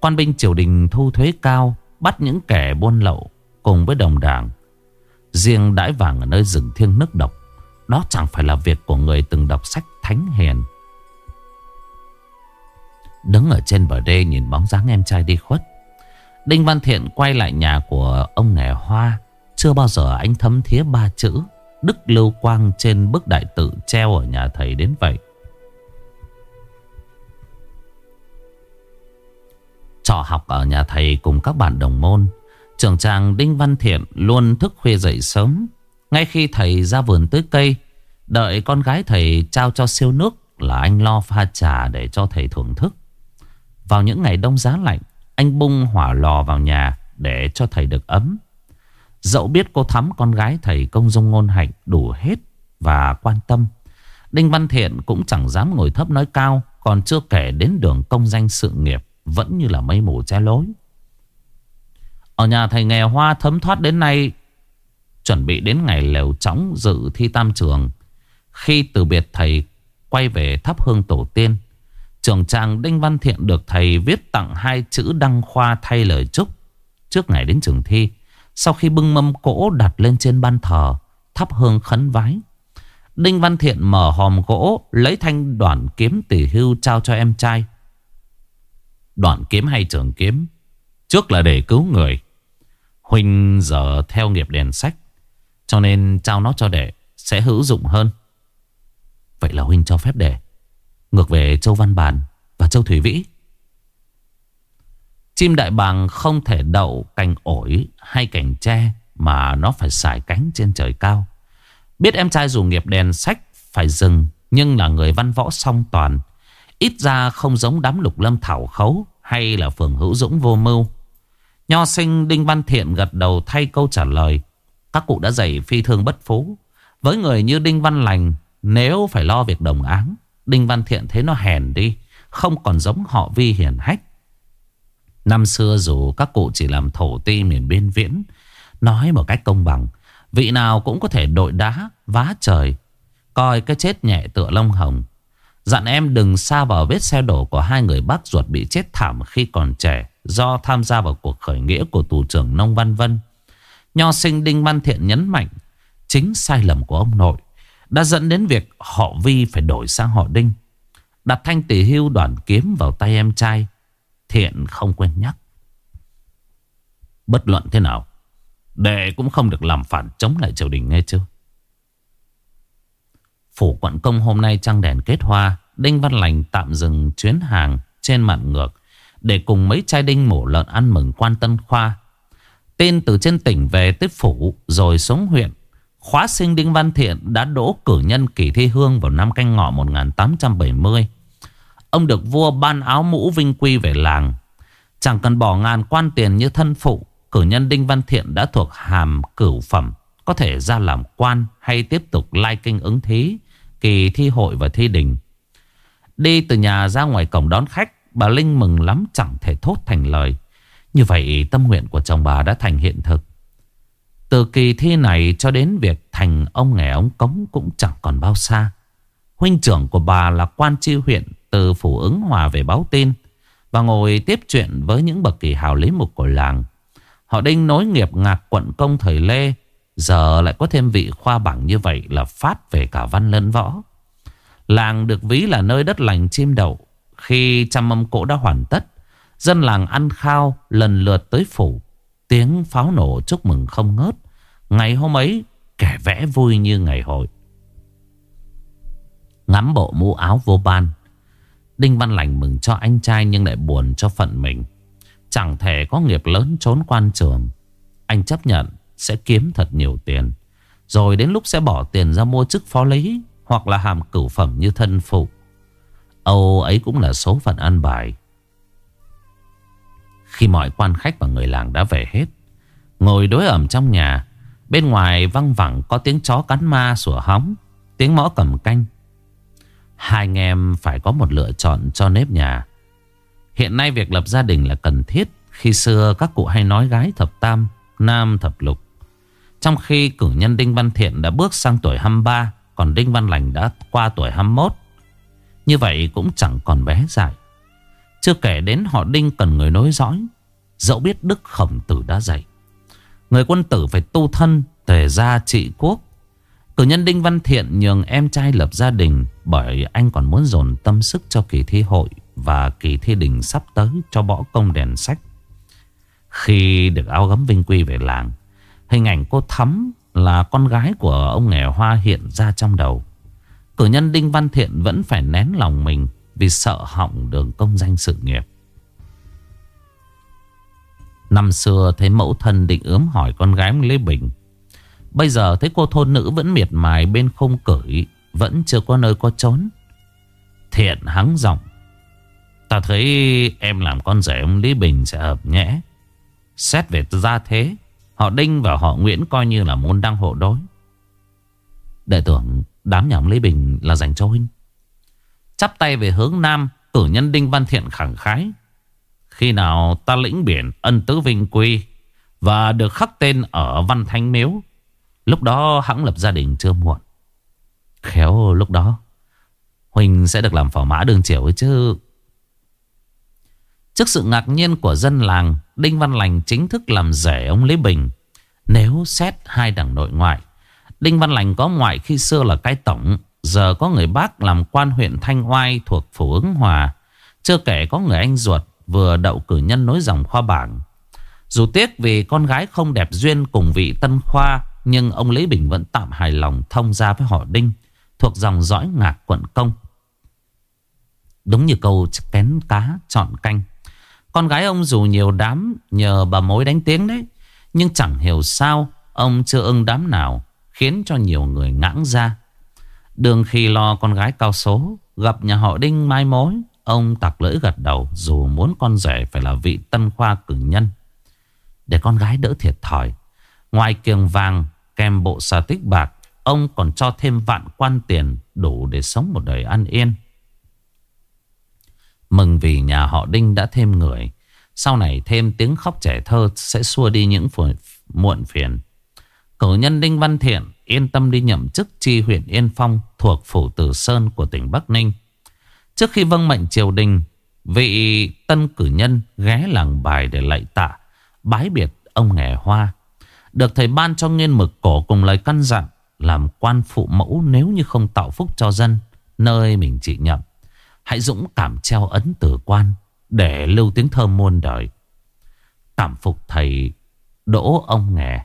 Quan binh triều đình thu thuế cao Bắt những kẻ buôn lậu Cùng với đồng đảng Riêng đãi vàng ở nơi rừng thiêng nước độc Đó chẳng phải là việc của người từng đọc sách thánh hiền Đứng ở trên bờ đê nhìn bóng dáng em trai đi khuất Đinh Văn Thiện quay lại nhà của ông nghề hoa Chưa bao giờ anh thấm thía ba chữ Đức Lưu Quang trên bức đại tự treo ở nhà thầy đến vậy. Trò học ở nhà thầy cùng các bạn đồng môn. Trưởng tràng Đinh Văn Thiện luôn thức khuya dậy sớm. Ngay khi thầy ra vườn tưới cây, đợi con gái thầy trao cho siêu nước là anh lo pha trà để cho thầy thưởng thức. Vào những ngày đông giá lạnh, anh bung hỏa lò vào nhà để cho thầy được ấm. Dẫu biết cô thắm con gái thầy công dung ngôn hạnh đủ hết và quan tâm. Đinh Văn Thiện cũng chẳng dám ngồi thấp nói cao, còn chưa kể đến đường công danh sự nghiệp, vẫn như là mây mù che lối. Ở nhà thầy nghề hoa thấm thoát đến nay, chuẩn bị đến ngày lều chóng dự thi tam trường. Khi từ biệt thầy quay về thắp hương tổ tiên, trường trang Đinh Văn Thiện được thầy viết tặng hai chữ đăng khoa thay lời chúc trước ngày đến trường thi. Sau khi bưng mâm cỗ đặt lên trên ban thờ, thắp hương khấn vái. Đinh Văn Thiện mở hòm gỗ, lấy thanh đoạn kiếm tỷ hưu trao cho em trai. Đoạn kiếm hay trường kiếm? Trước là để cứu người. Huynh giờ theo nghiệp đèn sách. Cho nên trao nó cho đệ sẽ hữu dụng hơn. Vậy là Huynh cho phép đệ. Ngược về Châu Văn Bản và Châu Thủy Vĩ. Chim đại bàng không thể đậu cành ổi hay cành tre mà nó phải xài cánh trên trời cao. Biết em trai dù nghiệp đèn sách phải dừng nhưng là người văn võ song toàn. Ít ra không giống đám lục lâm thảo khấu hay là phường hữu dũng vô mưu. Nho sinh Đinh Văn Thiện gật đầu thay câu trả lời. Các cụ đã dạy phi thương bất phú. Với người như Đinh Văn Lành, nếu phải lo việc đồng áng, Đinh Văn Thiện thấy nó hèn đi, không còn giống họ vi hiển hách. Năm xưa dù các cụ chỉ làm thổ ti miền biên viễn, nói một cách công bằng, vị nào cũng có thể đội đá, vá trời, coi cái chết nhẹ tựa lông hồng. Dặn em đừng xa vào vết xe đổ của hai người bác ruột bị chết thảm khi còn trẻ do tham gia vào cuộc khởi nghĩa của tù trưởng Nông Văn Vân. Nho sinh Đinh Văn Thiện nhấn mạnh chính sai lầm của ông nội đã dẫn đến việc họ Vi phải đổi sang họ Đinh. Đặt thanh tỷ hưu đoàn kiếm vào tay em trai. Thiện không quên nhắc. Bất luận thế nào, đệ cũng không được làm phản chống lại triều đình nghe chưa? Phủ quận công hôm nay trăng đèn kết hoa, Đinh Văn Lành tạm dừng chuyến hàng trên mạn ngược để cùng mấy trai đinh mổ lợn ăn mừng quan tân khoa. Tên từ trên tỉnh về tới phủ rồi xuống huyện. Khóa sinh Đinh Văn Thiện đã đỗ cử nhân kỳ thi hương vào năm canh ngọ 1870. Ông được vua ban áo mũ vinh quy về làng. Chẳng cần bỏ ngàn quan tiền như thân phụ, cử nhân Đinh Văn Thiện đã thuộc hàm cửu phẩm, có thể ra làm quan hay tiếp tục lai kinh ứng thí, kỳ thi hội và thi đình. Đi từ nhà ra ngoài cổng đón khách, Bà Linh mừng lắm chẳng thể thốt thành lời. Như vậy tâm nguyện của chồng bà đã thành hiện thực. Từ kỳ thi này cho đến việc thành ông nghề ông cống cũng chẳng còn bao xa. Huynh trưởng của bà là quan tri huyện từ phủ ứng hòa về báo tin và ngồi tiếp chuyện với những bậc kỳ hào lý mục của làng. Họ đinh nối nghiệp ngạc quận công thời Lê Giờ lại có thêm vị khoa bảng như vậy là phát về cả văn lân võ Làng được ví là nơi đất lành chim đậu khi trăm mâm cỗ đã hoàn tất, dân làng ăn khao lần lượt tới phủ. Tiếng pháo nổ chúc mừng không ngớt. Ngày hôm ấy, kẻ vẽ vui như ngày hội. Ngắm bộ mũ áo vô ban. Đinh Văn Lành mừng cho anh trai nhưng lại buồn cho phận mình. Chẳng thể có nghiệp lớn trốn quan trường. Anh chấp nhận sẽ kiếm thật nhiều tiền. Rồi đến lúc sẽ bỏ tiền ra mua chức phó lý hoặc là hàm cửu phẩm như thân phụ. Âu ấy cũng là số phận ăn bài. Khi mọi quan khách và người làng đã về hết, ngồi đối ẩm trong nhà, bên ngoài văng vẳng có tiếng chó cắn ma sủa hóng, tiếng mõ cầm canh. Hai anh em phải có một lựa chọn cho nếp nhà. Hiện nay việc lập gia đình là cần thiết. Khi xưa các cụ hay nói gái thập tam, nam thập lục. Trong khi cử nhân Đinh Văn Thiện đã bước sang tuổi 23, còn Đinh Văn Lành đã qua tuổi 21. Như vậy cũng chẳng còn bé dại. Chưa kể đến họ Đinh cần người nối dõi. Dẫu biết Đức Khổng Tử đã dạy. Người quân tử phải tu thân, Tề gia trị quốc. Cử nhân Đinh Văn Thiện nhường em trai lập gia đình Bởi anh còn muốn dồn tâm sức cho kỳ thi hội Và kỳ thi đình sắp tới cho bỏ công đèn sách. Khi được áo gấm vinh quy về làng, Hình ảnh cô Thắm là con gái của ông nghèo hoa hiện ra trong đầu. Cử nhân Đinh Văn Thiện vẫn phải nén lòng mình vì sợ hỏng đường công danh sự nghiệp. Năm xưa thấy mẫu thân định ướm hỏi con gái Lê Bình. Bây giờ thấy cô thôn nữ vẫn miệt mài bên không cởi, Vẫn chưa có nơi có trốn. Thiện hắng giọng Ta thấy em làm con rể ông Lý Bình sẽ hợp nhẽ. Xét về gia thế Họ Đinh và họ Nguyễn coi như là môn đăng hộ đối. Đệ tưởng đám nhà ông Lý Bình là dành cho huynh. Chắp tay về hướng Nam, Cử nhân Đinh Văn Thiện khẳng khái. Khi nào ta lĩnh biển ân tứ vinh quy Và được khắc tên ở Văn Thanh Miếu, Lúc đó hãng lập gia đình chưa muộn. Khéo lúc đó Huynh sẽ được làm phỏ mã đường chiều ấy chứ. Trước sự ngạc nhiên của dân làng, Đinh Văn Lành chính thức làm rể ông Lý Bình. Nếu xét hai đảng nội ngoại, Đinh Văn Lành có ngoại khi xưa là cái tổng Giờ có người bác làm quan huyện Thanh Oai thuộc Phủ ứng Hòa. Chưa kể có người anh ruột vừa đậu cử nhân nối dòng khoa bảng. Dù tiếc vì con gái không đẹp duyên cùng vị tân khoa, Nhưng ông Lý Bình vẫn tạm hài lòng thông ra với họ Đinh, Thuộc dòng dõi ngạc quận công. Đúng như câu kén cá chọn canh. Con gái ông dù nhiều đám nhờ bà mối đánh tiếng đấy, Nhưng chẳng hiểu sao ông chưa ưng đám nào Khiến cho nhiều người ngãng ra. Đường khi lo con gái cao số, Gặp nhà họ Đinh mai mối, Ông tặc lưỡi gật đầu Dù muốn con rể phải là vị tân khoa cử nhân. Để con gái đỡ thiệt thòi, Ngoài kiềng vàng, kèm bộ xà tích bạc, Ông còn cho thêm vạn quan tiền Đủ để sống một đời an yên. Mừng vì nhà họ Đinh đã thêm người, Sau này thêm tiếng khóc trẻ thơ Sẽ xua đi những muộn phiền. Cử nhân Đinh Văn Thiện yên tâm đi nhậm chức chi huyện Yên Phong thuộc phủ Tử Sơn của tỉnh Bắc Ninh. Trước khi vâng mệnh triều đình, vị tân cử nhân ghé làng bài để lạy tạ, bái biệt ông nghề hoa. Được thầy ban cho nghiên mực cổ cùng lời căn dặn làm quan phụ mẫu nếu như không tạo phúc cho dân nơi mình trị nhậm. Hãy dũng cảm treo ấn tử quan để lưu tiếng thơm muôn đời. Cảm phục thầy đỗ ông nghề.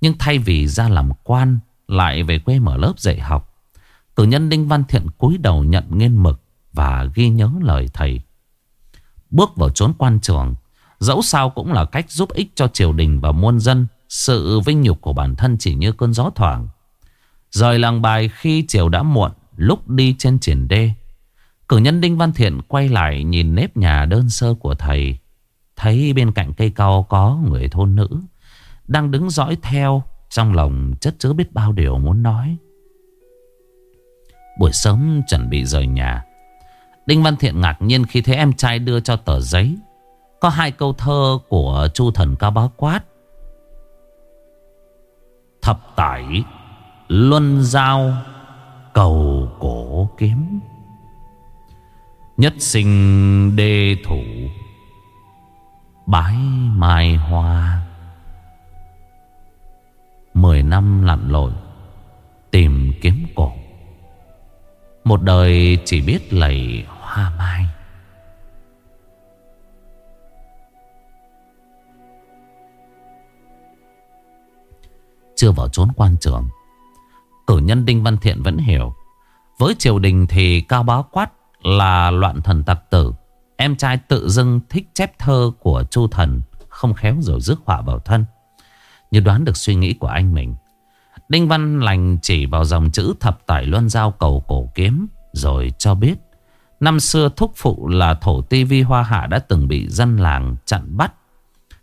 Nhưng thay vì ra làm quan lại về quê mở lớp dạy học. Cử nhân Đinh Văn Thiện cúi đầu nhận nghiên mực và ghi nhớ lời thầy. Bước vào chốn quan trường, dẫu sao cũng là cách giúp ích cho triều đình và muôn dân. Sự vinh nhục của bản thân chỉ như cơn gió thoảng. Rời làng bài khi chiều đã muộn, lúc đi trên triển đê. Cử nhân Đinh Văn Thiện quay lại nhìn nếp nhà đơn sơ của thầy. Thấy bên cạnh cây cao có người thôn nữ. Đang đứng dõi theo trong lòng chất chứa biết bao điều muốn nói. Buổi sớm chuẩn bị rời nhà, Đinh Văn Thiện ngạc nhiên khi thấy em trai đưa cho tờ giấy. Có hai câu thơ của chu thần cao Bá quát. Thập tải, Luân giao, Cầu cổ kiếm. Nhất sinh đê thủ, Bái mai hoa. Mười năm lặn lội, Tìm kiếm cổ. Một đời chỉ biết lầy hoa mai. Chưa vào trốn quan trường, Cử nhân Đinh Văn Thiện vẫn hiểu, Với triều đình thì cao báo quát Là loạn thần tặc tử. Em trai tự dưng thích chép thơ của Chu Thần, Không khéo rồi rước họa vào thân như đoán được suy nghĩ của anh mình. Đinh Văn Lành chỉ vào dòng chữ thập tải luân giao cầu cổ kiếm, Rồi cho biết, Năm xưa thúc phụ là thổ ti vi hoa hạ đã từng bị dân làng chặn bắt.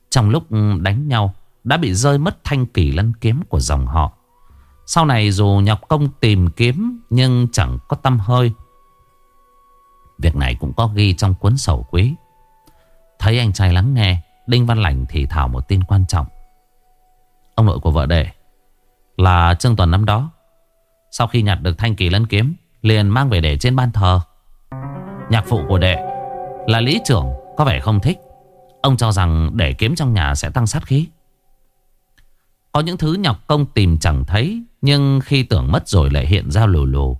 Trong lúc đánh nhau, Đã bị rơi mất thanh kỳ lân kiếm của dòng họ. Sau này dù nhọc công tìm kiếm, Nhưng chẳng có tâm hơi. Việc này cũng có ghi trong cuốn sổ quý. Thấy anh trai lắng nghe, Đinh Văn Lành thì thảo một tin quan trọng. Ông nội của vợ đệ Là Trương Tuần năm đó. Sau khi nhặt được thanh kỳ lân kiếm, Liền mang về để trên ban thờ. Nhạc phụ của đệ Là lý trưởng, có vẻ không thích. Ông cho rằng để kiếm trong nhà sẽ tăng sát khí. Có những thứ nhọc công tìm chẳng thấy, Nhưng khi tưởng mất rồi lại hiện ra lù lù.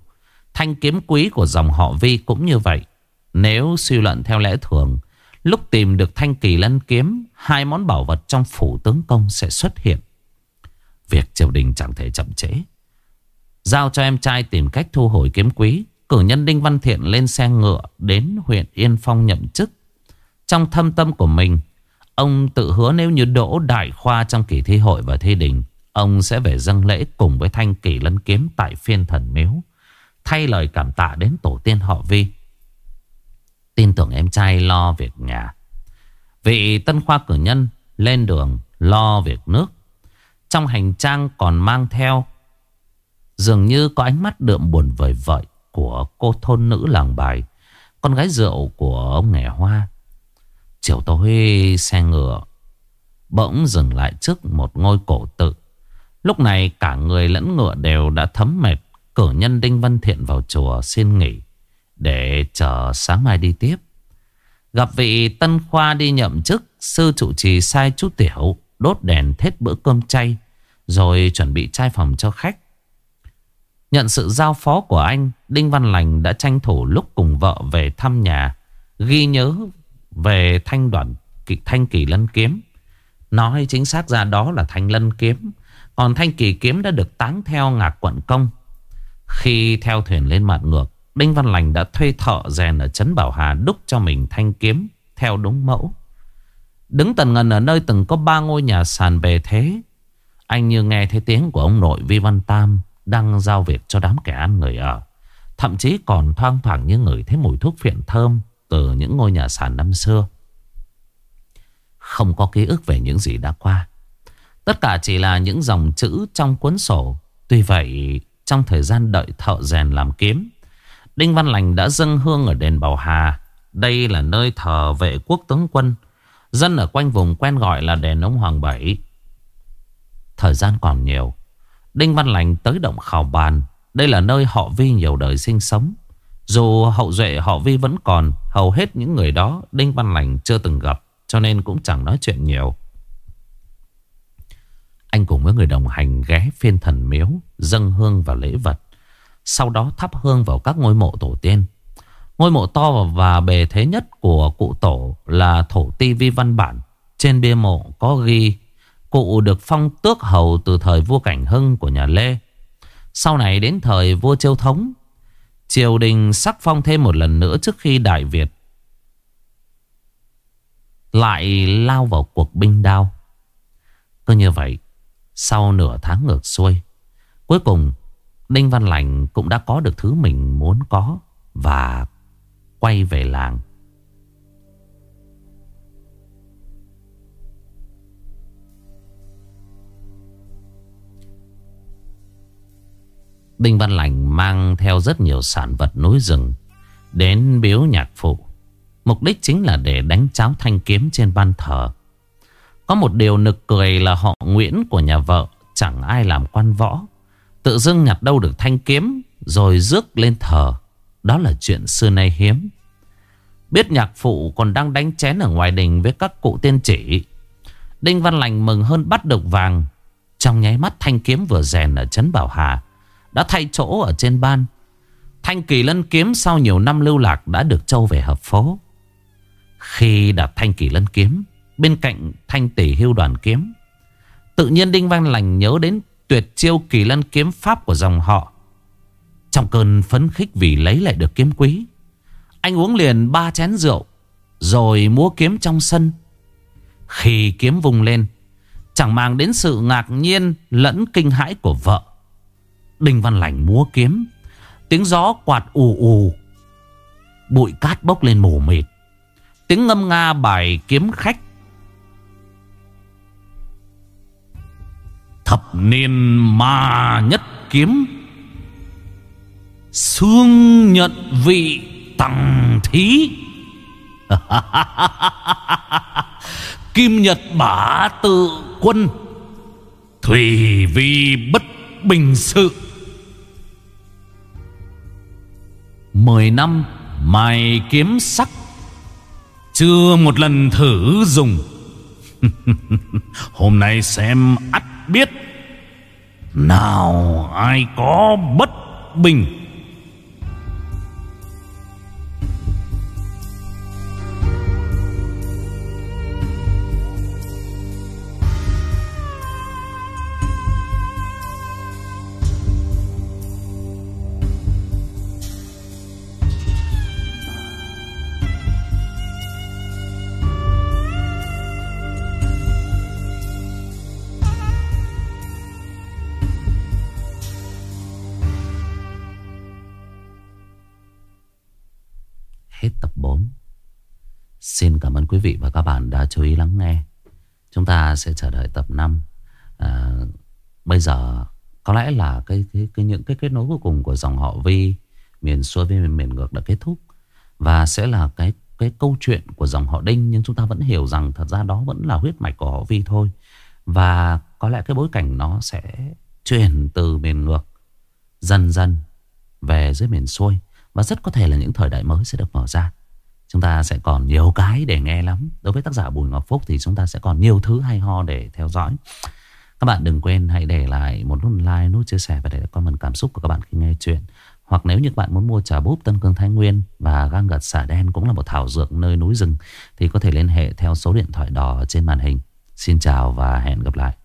Thanh kiếm quý của dòng họ Vi cũng như vậy. Nếu suy luận theo lẽ thường, Lúc tìm được thanh kỳ lân kiếm, Hai món bảo vật trong phủ tướng công sẽ xuất hiện. Việc triều đình chẳng thể chậm trễ. Giao cho em trai tìm cách thu hồi kiếm quý, Cử nhân Đinh Văn Thiện lên xe ngựa Đến huyện Yên Phong nhậm chức. Trong thâm tâm của mình, Ông tự hứa nếu như đỗ đại khoa Trong kỳ thi hội và thi đình, Ông sẽ về dâng lễ cùng với thanh kỷ lân kiếm Tại phiên thần miếu, Thay lời cảm tạ đến tổ tiên họ Vi. Tin tưởng em trai lo việc nhà. Vị tân khoa cử nhân lên đường lo việc nước. Trong hành trang còn mang theo. Dường như có ánh mắt đượm buồn vời vợi Của cô thôn nữ làng bài, Con gái rượu của ông nghề hoa. Chiều tối, xe ngựa Bỗng dừng lại trước một ngôi cổ tự. Lúc này, cả người lẫn ngựa đều đã thấm mệt. Cử nhân Đinh Văn Thiện vào chùa xin nghỉ Để chờ sáng mai đi tiếp. Gặp vị tân khoa đi nhậm chức, Sư trụ trì sai chú Tiểu. Đốt đèn thết bữa cơm chay, Rồi chuẩn bị chai phòng cho khách. Nhận sự giao phó của anh, Đinh Văn Lành đã tranh thủ lúc cùng vợ về thăm nhà, Ghi nhớ về thanh đoạn thanh kỳ lân kiếm. Nói chính xác ra đó là thanh lân kiếm, Còn thanh kỳ kiếm đã được táng theo ngạc quận công. Khi theo thuyền lên mặt ngược, Đinh Văn Lành đã thuê thợ rèn ở Trấn Bảo Hà đúc cho mình thanh kiếm theo đúng mẫu. Đứng tần ngần ở nơi từng có ba ngôi nhà sàn bề thế. Anh như nghe thấy tiếng của ông nội Vi Văn Tam đang giao việc cho đám kẻ ăn người ở. Thậm chí còn thoang thoảng như ngửi thấy mùi thuốc phiện thơm từ những ngôi nhà sàn năm xưa. Không có ký ức về những gì đã qua. Tất cả chỉ là những dòng chữ trong cuốn sổ. Tuy vậy, trong thời gian đợi thợ rèn làm kiếm, Đinh Văn Lành đã dâng hương ở đền Bảo Hà. Đây là nơi thờ vệ quốc tướng quân. Dân ở quanh vùng quen gọi là đền ông Hoàng Bảy. Thời gian còn nhiều. Đinh Văn Lành tới động khảo bàn. Đây là nơi họ Vi nhiều đời sinh sống. Dù hậu duệ họ Vi vẫn còn, hầu hết những người đó Đinh Văn Lành chưa từng gặp, cho nên cũng chẳng nói chuyện nhiều. Anh cùng với người đồng hành ghé phiên thần miếu, dâng hương và lễ vật. Sau đó thắp hương vào các ngôi mộ tổ tiên Ngôi mộ to và bề thế nhất của cụ tổ là thổ ti vi văn bản. Trên bia mộ có ghi, Cụ được phong tước hầu từ thời vua Cảnh Hưng của nhà Lê. Sau này đến thời vua Chiêu Thống, Triều đình sắc phong thêm một lần nữa trước khi Đại Việt Lại lao vào cuộc binh đao. Cứ như vậy, Sau nửa tháng ngược xuôi, Cuối cùng Đinh Văn Lành cũng đã có được thứ mình muốn có Và quay về làng. Đinh Văn Lành mang theo rất nhiều sản vật núi rừng Đến biếu nhạc phụ. Mục đích chính là để đánh cháo thanh kiếm trên ban thờ. Có một điều nực cười là họ Nguyễn của nhà vợ Chẳng ai làm quan võ, Tự dưng nhặt đâu được thanh kiếm Rồi rước lên thờ. Đó là chuyện xưa nay hiếm. Biết nhạc phụ còn đang đánh chén Ở ngoài đình với các cụ tiên chỉ. Đinh Văn Lành mừng hơn bắt được vàng. Trong nháy mắt thanh kiếm vừa rèn Ở Trấn Bảo Hà, Đã thay chỗ ở trên ban. Thanh kỳ lân kiếm sau nhiều năm lưu lạc Đã được châu về hợp phố. Khi đặt thanh kỳ lân kiếm, Bên cạnh thanh tỷ hưu đoàn kiếm, Tự nhiên Đinh Văn Lành nhớ đến tuyệt chiêu kỳ lân kiếm pháp của dòng họ. Trong cơn phấn khích vì lấy lại được kiếm quý, anh uống liền ba chén rượu, rồi múa kiếm trong sân. Khi kiếm vùng lên, chẳng mang đến sự ngạc nhiên lẫn kinh hãi của vợ. Đinh Văn Lành múa kiếm, tiếng gió quạt ù ù, bụi cát bốc lên mù mịt. Tiếng ngâm nga bài kiếm khách Thập niên ma nhất kiếm Xương nhận vị tặng thí. Kim Nhật bả tự quân, Thủy vì bất bình sự. Mười năm mài kiếm sắc, Chưa một lần thử dùng. Hôm nay xem ắt biết, Nào ai có bất bình. Xin cảm ơn quý vị và các bạn đã chú ý lắng nghe. Chúng ta sẽ chờ đợi tập 5. À, bây giờ có lẽ là cái, cái, cái những cái kết nối cuối cùng của dòng họ Vi miền xuôi với miền, miền ngược đã kết thúc và sẽ là cái cái câu chuyện của dòng họ Đinh nhưng chúng ta vẫn hiểu rằng thật ra đó vẫn là huyết mạch của họ Vi thôi. Và có lẽ cái bối cảnh nó sẽ chuyển từ miền ngược dần dần về dưới miền xuôi và rất có thể là những thời đại mới sẽ được mở ra. Chúng ta sẽ còn nhiều cái để nghe lắm. Đối với tác giả Bùi Ngọc Phúc thì chúng ta sẽ còn nhiều thứ hay ho để theo dõi. Các bạn đừng quên hãy để lại một nút like, nút chia sẻ và để lại comment cảm xúc của các bạn khi nghe chuyện. Hoặc nếu như các bạn muốn mua trà búp Tân Cương Thái Nguyên và gang gật xả đen cũng là một thảo dược nơi núi rừng thì có thể liên hệ theo số điện thoại đỏ trên màn hình. Xin chào và hẹn gặp lại.